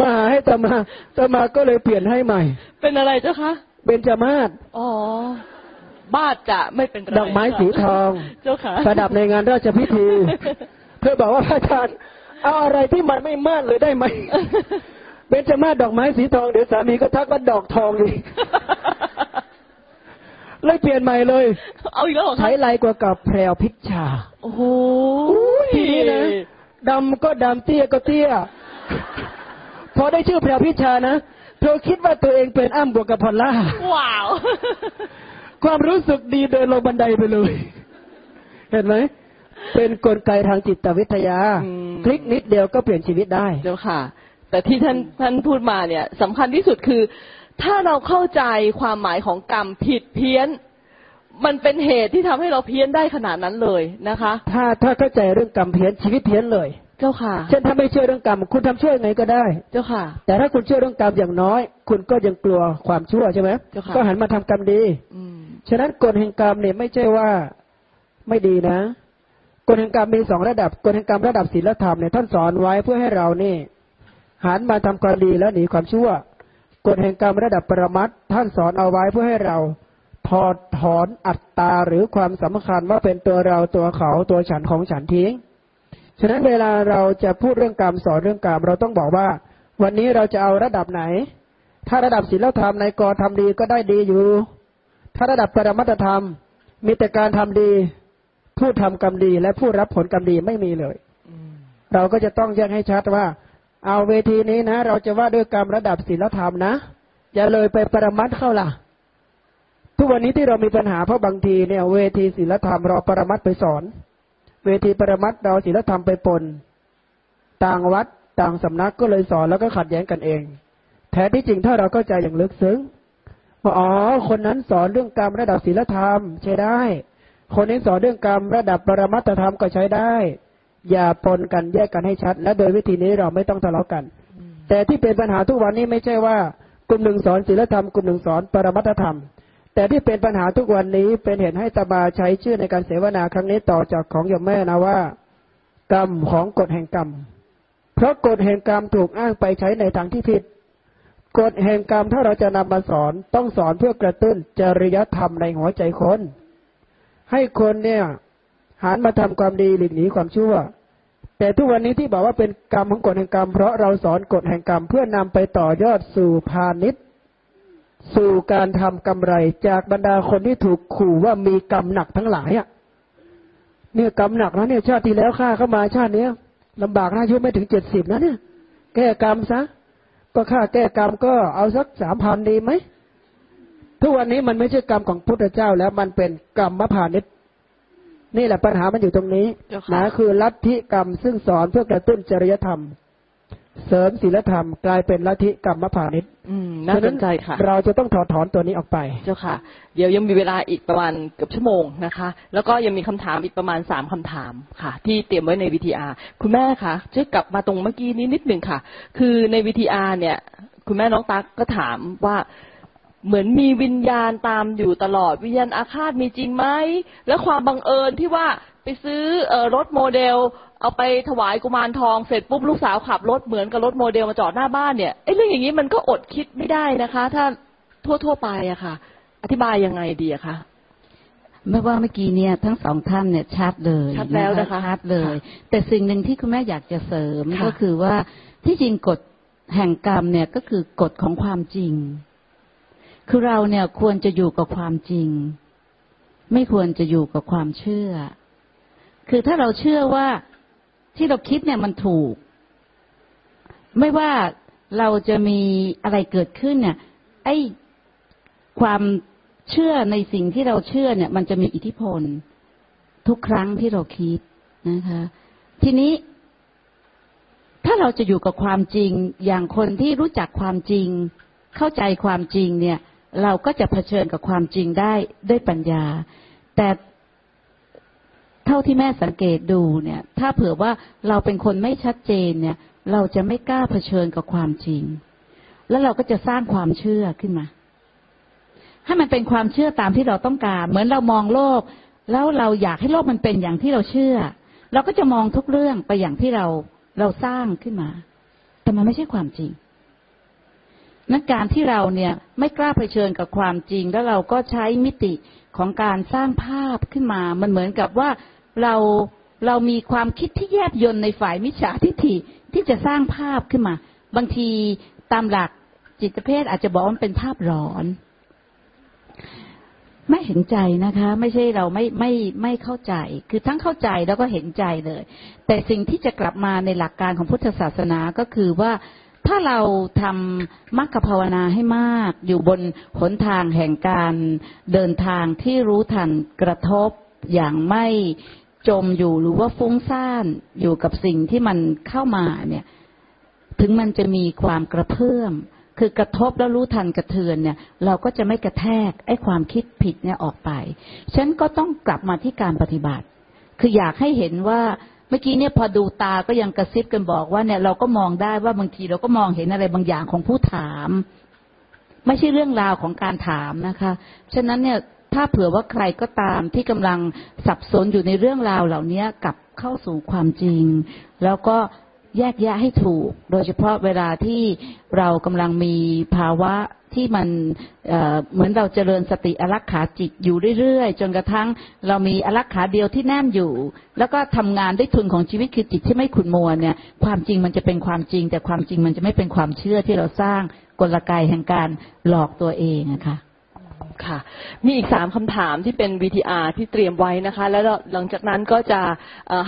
มาให้ตามาตามาก็เลยเปลี่ยนให้ใหม่ เป็นอะไรเจ้าคะเบญจมาศอ๋อ บ้าจะไม่เป็นไรดอกไม้สีทอง เจ้าค่ะประดับในงานราชพิธี เธอบอกว่าพระอาจารย์เอาอะไรที่มันไม่มาดเลยได้ไหมเบญจมาศดอกไม้สีทองเดี๋ยวสามีก็ทักว่าดอกทองอีกเลยเปลี่ยนใหม่เลย เอาอีกแล้วเหรอใช้คะลายกว่ากับแพรวพิชชา โอ้โหทีนี้นะดำก็ดำเตี้ยก็เตี้ย พอได้ชื่อแพรวพิชชานะ เธอคิดว่าตัวเองเป็นอ้ำบวกกับพอลล่า ว้าว ความรู้สึกดีเดินลงบันไดไปเลย เห็นไหม เป็นกลไกทางจิตวิทยาอืมคลิกนิดเดียวก็เปลี่ยนชีวิตได้เจ้าค่ะ แต่ที่ท่านท่านพูดมาเนี่ยสำคัญที่สุดคือ ถ้าเราเข้าใจความหมายของกรรมผิดเพี้ยนมันเป็นเหตุที่ทำให้เราเพี้ยนได้ขนาดนั้นเลยนะคะ ถ้าถ้าเข้าใจเรื่องกรรมเพี้ยนชีวิตเพี้ยนเลย เจ้าค่ะ เช่นถ้าไม่เชื่อเรื่องกรรม คุณทำชั่วยังไงก็ได้ เจ้าค่ะ แต่ถ้าคุณเชื่อเรื่องกรรมอย่างน้อย คุณก็ยังกลัวความชั่วใช่ไหมเจ้าค่ะ ก็หันมาทำกรรมดี อืมฉะนั้นกฎแห่งกรรมเนี่ยไม่ใช่ว่าไม่ดีนะกฎแห่งกรรมมีสองระดับกฎแห่งกรรมระดับศีลธรรมเนี่ยท่านสอนไว้เพื่อให้เรานี่หันมาทำความดีแล้วหนีความชั่วกฎแห่งกรรมระดับปรมัตถ์ท่านสอนเอาไว้เพื่อให้เราถอดถอนอัตตาหรือความสำคัญว่าเป็นตัวเราตัวเขาตัวฉันของฉันทิ้ง ฉะนั้นเวลาเราจะพูดเรื่องกรรมสอนเรื่องกรรมเราต้องบอกว่า วันนี้เราจะเอาระดับไหน ถ้าระดับศีลธรรมในกอทำดีก็ได้ดีอยู่ ถ้าระดับปรมัตธรรม มีแต่การทำดี ผู้ทำกรรมดีและผู้รับผลกรรมดีไม่มีเลย เราก็จะต้องแยกให้ชัดว่า เอาเวทีนี้นะ เราจะว่าด้วยกรรมระดับศีลธรรมนะ อย่าเลยไปปรมัตเข้าล่ะ ทุกวันนี้ที่เรามีปัญหาเพราะบางทีเนี่ย เวทีศีลธรรมเราปรมัตไปสอน เวทีปรมัตถ์เราศีลธรรมไปปน ต่างวัดต่างสำนักก็เลยสอนแล้วก็ขัดแย้งกันเอง แท้ที่จริงถ้าเราเข้าใจอย่างลึกซึ้งว่าอ๋อ คนนั้นสอนเรื่องกรรมระดับศีลธรรมใช้ได้ คนนี้สอนเรื่องกรรมระดับปรมัตธรรมก็ใช้ได้ อย่าปนกันแยกกันให้ชัด และโดยวิธีนี้เราไม่ต้องทะเลาะกัน แต่ที่เป็นปัญหาทุกวันนี้ไม่ใช่ว่ากลุ่มหนึ่งสอนศีลธรรมกลุ่มหนึ่งสอนปรมัตธรรม แต่ที่เป็นปัญหาทุกวันนี้เป็นเหตุให้ตาบาใช้ชื่อในการเสวนาครั้งนี้ต่อจากของยมแม่นะว่า กรรมของกฎแห่งกรรม เพราะกฎแห่งกรรมถูกอ้างไปใช้ในทางที่ผิดกฎแห่งกรรมถ้าเราจะนำมาสอนต้องสอนเพื่อกระตุ้นจริยธรรมในหัวใจคน ให้คนเนี่ยหันมาทำความดีหลีกหนีความชั่ว แต่ทุกวันนี้ที่บอกว่าเป็นกรรมของกฎแห่งกรรม เพราะเราสอนกฎแห่งกรรมเพื่อนำไปต่อยอดสู่พาณิชย์ สู่การทำกำไรจากบรรดาคนที่ถูกขู่ว่ามีกรรมหนักทั้งหลายอะ เนี่ยกรรมหนักนะเนี่ยชาติที่แล้วฆ่าเข้ามาชาติเนี้ยลำบากนะอายุไม่ถึงเจ็ดสิบนะเนี่ย แก้กรรมซะก็ค่าแก้กรรมก็เอาสักสามพันดีไหมทุกวันนี้มันไม่ใช่กรรมของพุทธเจ้าแล้วมันเป็นกรรมมพานิชนี่แหละปัญหามันอยู่ตรงนี้นะคือลัทธิกรรมซึ่งสอนเพื่อกระตุ้นจริยธรรม เสริมศีลธรรม กลายเป็นลัทธิกรรมพานิช อืมน่าสนใจค่ะ เราจะต้องถอดถอนตัวนี้ออกไป เจ้าค่ะ เดี๋ยวยังมีเวลาอีกประมาณเกือบชั่วโมงนะคะ แล้วก็ยังมีคำถามอีกประมาณสามคำถามค่ะ ที่เตรียมไว้ในวิทีอาคุณแม่คะช่วยกลับมาตรงเมื่อกี้นี้นิดหนึ่งค่ะ คือในวิทีอาเนี่ย คุณแม่น้องตั๊กก็ถามว่าเหมือนมีวิญญาณตามอยู่ตลอดวิญญาณอาฆาตมีจริงไหม และความบังเอิญที่ว่า ไปซื้อรถโมเดล เอาไปถวายกุมารทองเสร็จปุ๊บลูกสาวขับรถเหมือนกับรถโมเดลมาจอดหน้าบ้านเนี่ยไอ้เรื่องอย่างนี้มันก็อดคิดไม่ได้นะคะ ถ้าทั่วๆไปอะค่ะ อธิบายยังไงดีอะคะไม่ว่าเมื่อกี้เนี่ยทั้งสองท่านเนี่ยชัดเลยชัดแล้วนะคะชัดเลย แต่สิ่งหนึ่งที่คุณแม่อยากจะเสริมก็คือว่าที่จริงกฎแห่งกรรมเนี่ยก็คือกฎของความจริง คือเราเนี่ยควรจะอยู่กับความจริง ไม่ควรจะอยู่กับความเชื่อ คือถ้าเราเชื่อว่าที่เราคิดเนี่ยมันถูก ไม่ว่าเราจะมีอะไรเกิดขึ้นเนี่ย ไอ้ความเชื่อในสิ่งที่เราเชื่อเนี่ย มันจะมีอิทธิพล ทุกครั้งที่เราคิดนะคะ ทีนี้ ถ้าเราจะอยู่กับความจริง อย่างคนที่รู้จักความจริง เข้าใจความจริงเนี่ย เราก็จะเผชิญกับความจริงได้ด้วยปัญญา แต่ เท่าที่แม่สังเกตดูเนี่ย ถ้าเผื่อว่าเราเป็นคนไม่ชัดเจนเนี่ย เราจะไม่กล้าเผชิญกับความจริง แล้วเราก็จะสร้างความเชื่อขึ้นมา ให้มันเป็นความเชื่อตามที่เราต้องการ เหมือนเรามองโลก แล้วเราอยากให้โลกมันเป็นอย่างที่เราเชื่อ เราก็จะมองทุกเรื่องไปอย่างที่เราเราสร้างขึ้นมา แต่มันไม่ใช่ความจริงนักการที่เราเนี่ยไม่กล้าเผชิญกับความจริง แล้วเราก็ใช้มิติของการสร้างภาพขึ้นมา มันเหมือนกับว่า เราเรามีความคิดที่แยบยนในฝ่ายมิจฉาทิฏฐิที่จะสร้างภาพขึ้นมา บางทีตามหลักจิตเภทอาจจะบอกว่ามันเป็นภาพหลอน ไม่เห็นใจนะคะ ไม่ใช่เราไม่ไม่ไม่เข้าใจ คือทั้งเข้าใจแล้วก็เห็นใจเลย แต่สิ่งที่จะกลับมาในหลักการของพุทธศาสนาก็คือว่าถ้าเราทำมรรคภาวนาให้มาก อยู่บนหนทางแห่งการเดินทางที่รู้ทันกระทบอย่างไม่ จมอยู่หรือว่าฟุ้งซ่านอยู่กับสิ่งที่มันเข้ามาเนี่ย ถึงมันจะมีความกระเพื่อมคือกระทบแล้วรู้ทันกระเทือนเนี่ย เราก็จะไม่กระแทกไอ้ความคิดผิดเนี่ยออกไป ฉันก็ต้องกลับมาที่การปฏิบัติ คืออยากให้เห็นว่าเมื่อกี้เนี่ยพอดูตาก็ยังกระซิบกันบอกว่าเนี่ยเราก็มองได้ว่าบางทีเราก็มองเห็นอะไรบางอย่างของผู้ถาม ไม่ใช่เรื่องราวของการถามนะคะ ฉะนั้นเนี่ย ถ้าเผื่อว่าใครก็ตามที่กำลังสับสนอยู่ในเรื่องราวเหล่านี้กลับเข้าสู่ความจริง แล้วก็แยกแยะให้ถูก โดยเฉพาะเวลาที่เรากำลังมีภาวะที่มันเเหมือนเราเจริญสติอรักขาจิตอยู่เรื่อยๆ จนกระทั่งเรามีอรักขาเดียวที่แน่นอยู่ แล้วก็ทำงานได้ทุนของชีวิตคือจิตที่ไม่ขุนมัวเนี่ย ความจริงมันจะเป็นความจริง แต่ความจริงมันจะไม่เป็นความเชื่อที่เราสร้างกลไกแห่งการหลอกตัวเองนะคะ ค่ะ มีอีกสามคำถามที่เป็น VTR ที่เตรียมไว้นะคะ แล้วหลังจากนั้นก็จะ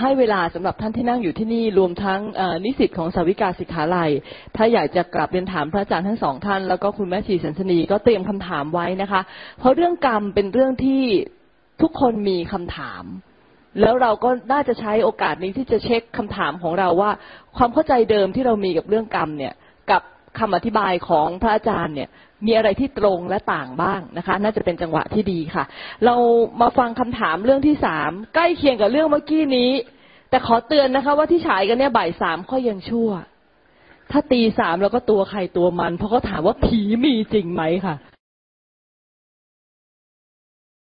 ให้เวลาสำหรับท่านที่นั่งอยู่ที่นี่รวมทั้งนิสิตของสาวิกาสิกขาลัย ถ้าอยากจะกลับเรียนถามพระอาจารย์ทั้งสองท่าน แล้วก็คุณแม่ชีสันสนีก็เตรียมคำถามไว้นะคะ เพราะเรื่องกรรมเป็นเรื่องที่ทุกคนมีคำถามแล้วเราก็น่าจะใช้โอกาสนี้ที่จะเช็คคำถามของเราว่า ความเข้าใจเดิมที่เรามีกับเรื่องกรรมเนี่ย กับคำอธิบายของพระอาจารย์เนี่ย มีอะไรที่ตรงและต่างบ้างนะคะ น่าจะเป็นจังหวะที่ดีค่ะ เรามาฟังคำถามเรื่องที่สามใกล้เคียงกับเรื่องเมื่อกี้นี้ แต่ขอเตือนนะคะ ว่าที่ฉายกันเนี่ยบ่ายสามก็ยังชั่ว ถ้าตีสามแล้วก็ตัวใครตัวมัน เพราะเขาถามว่าผีมีจริงไหมค่ะ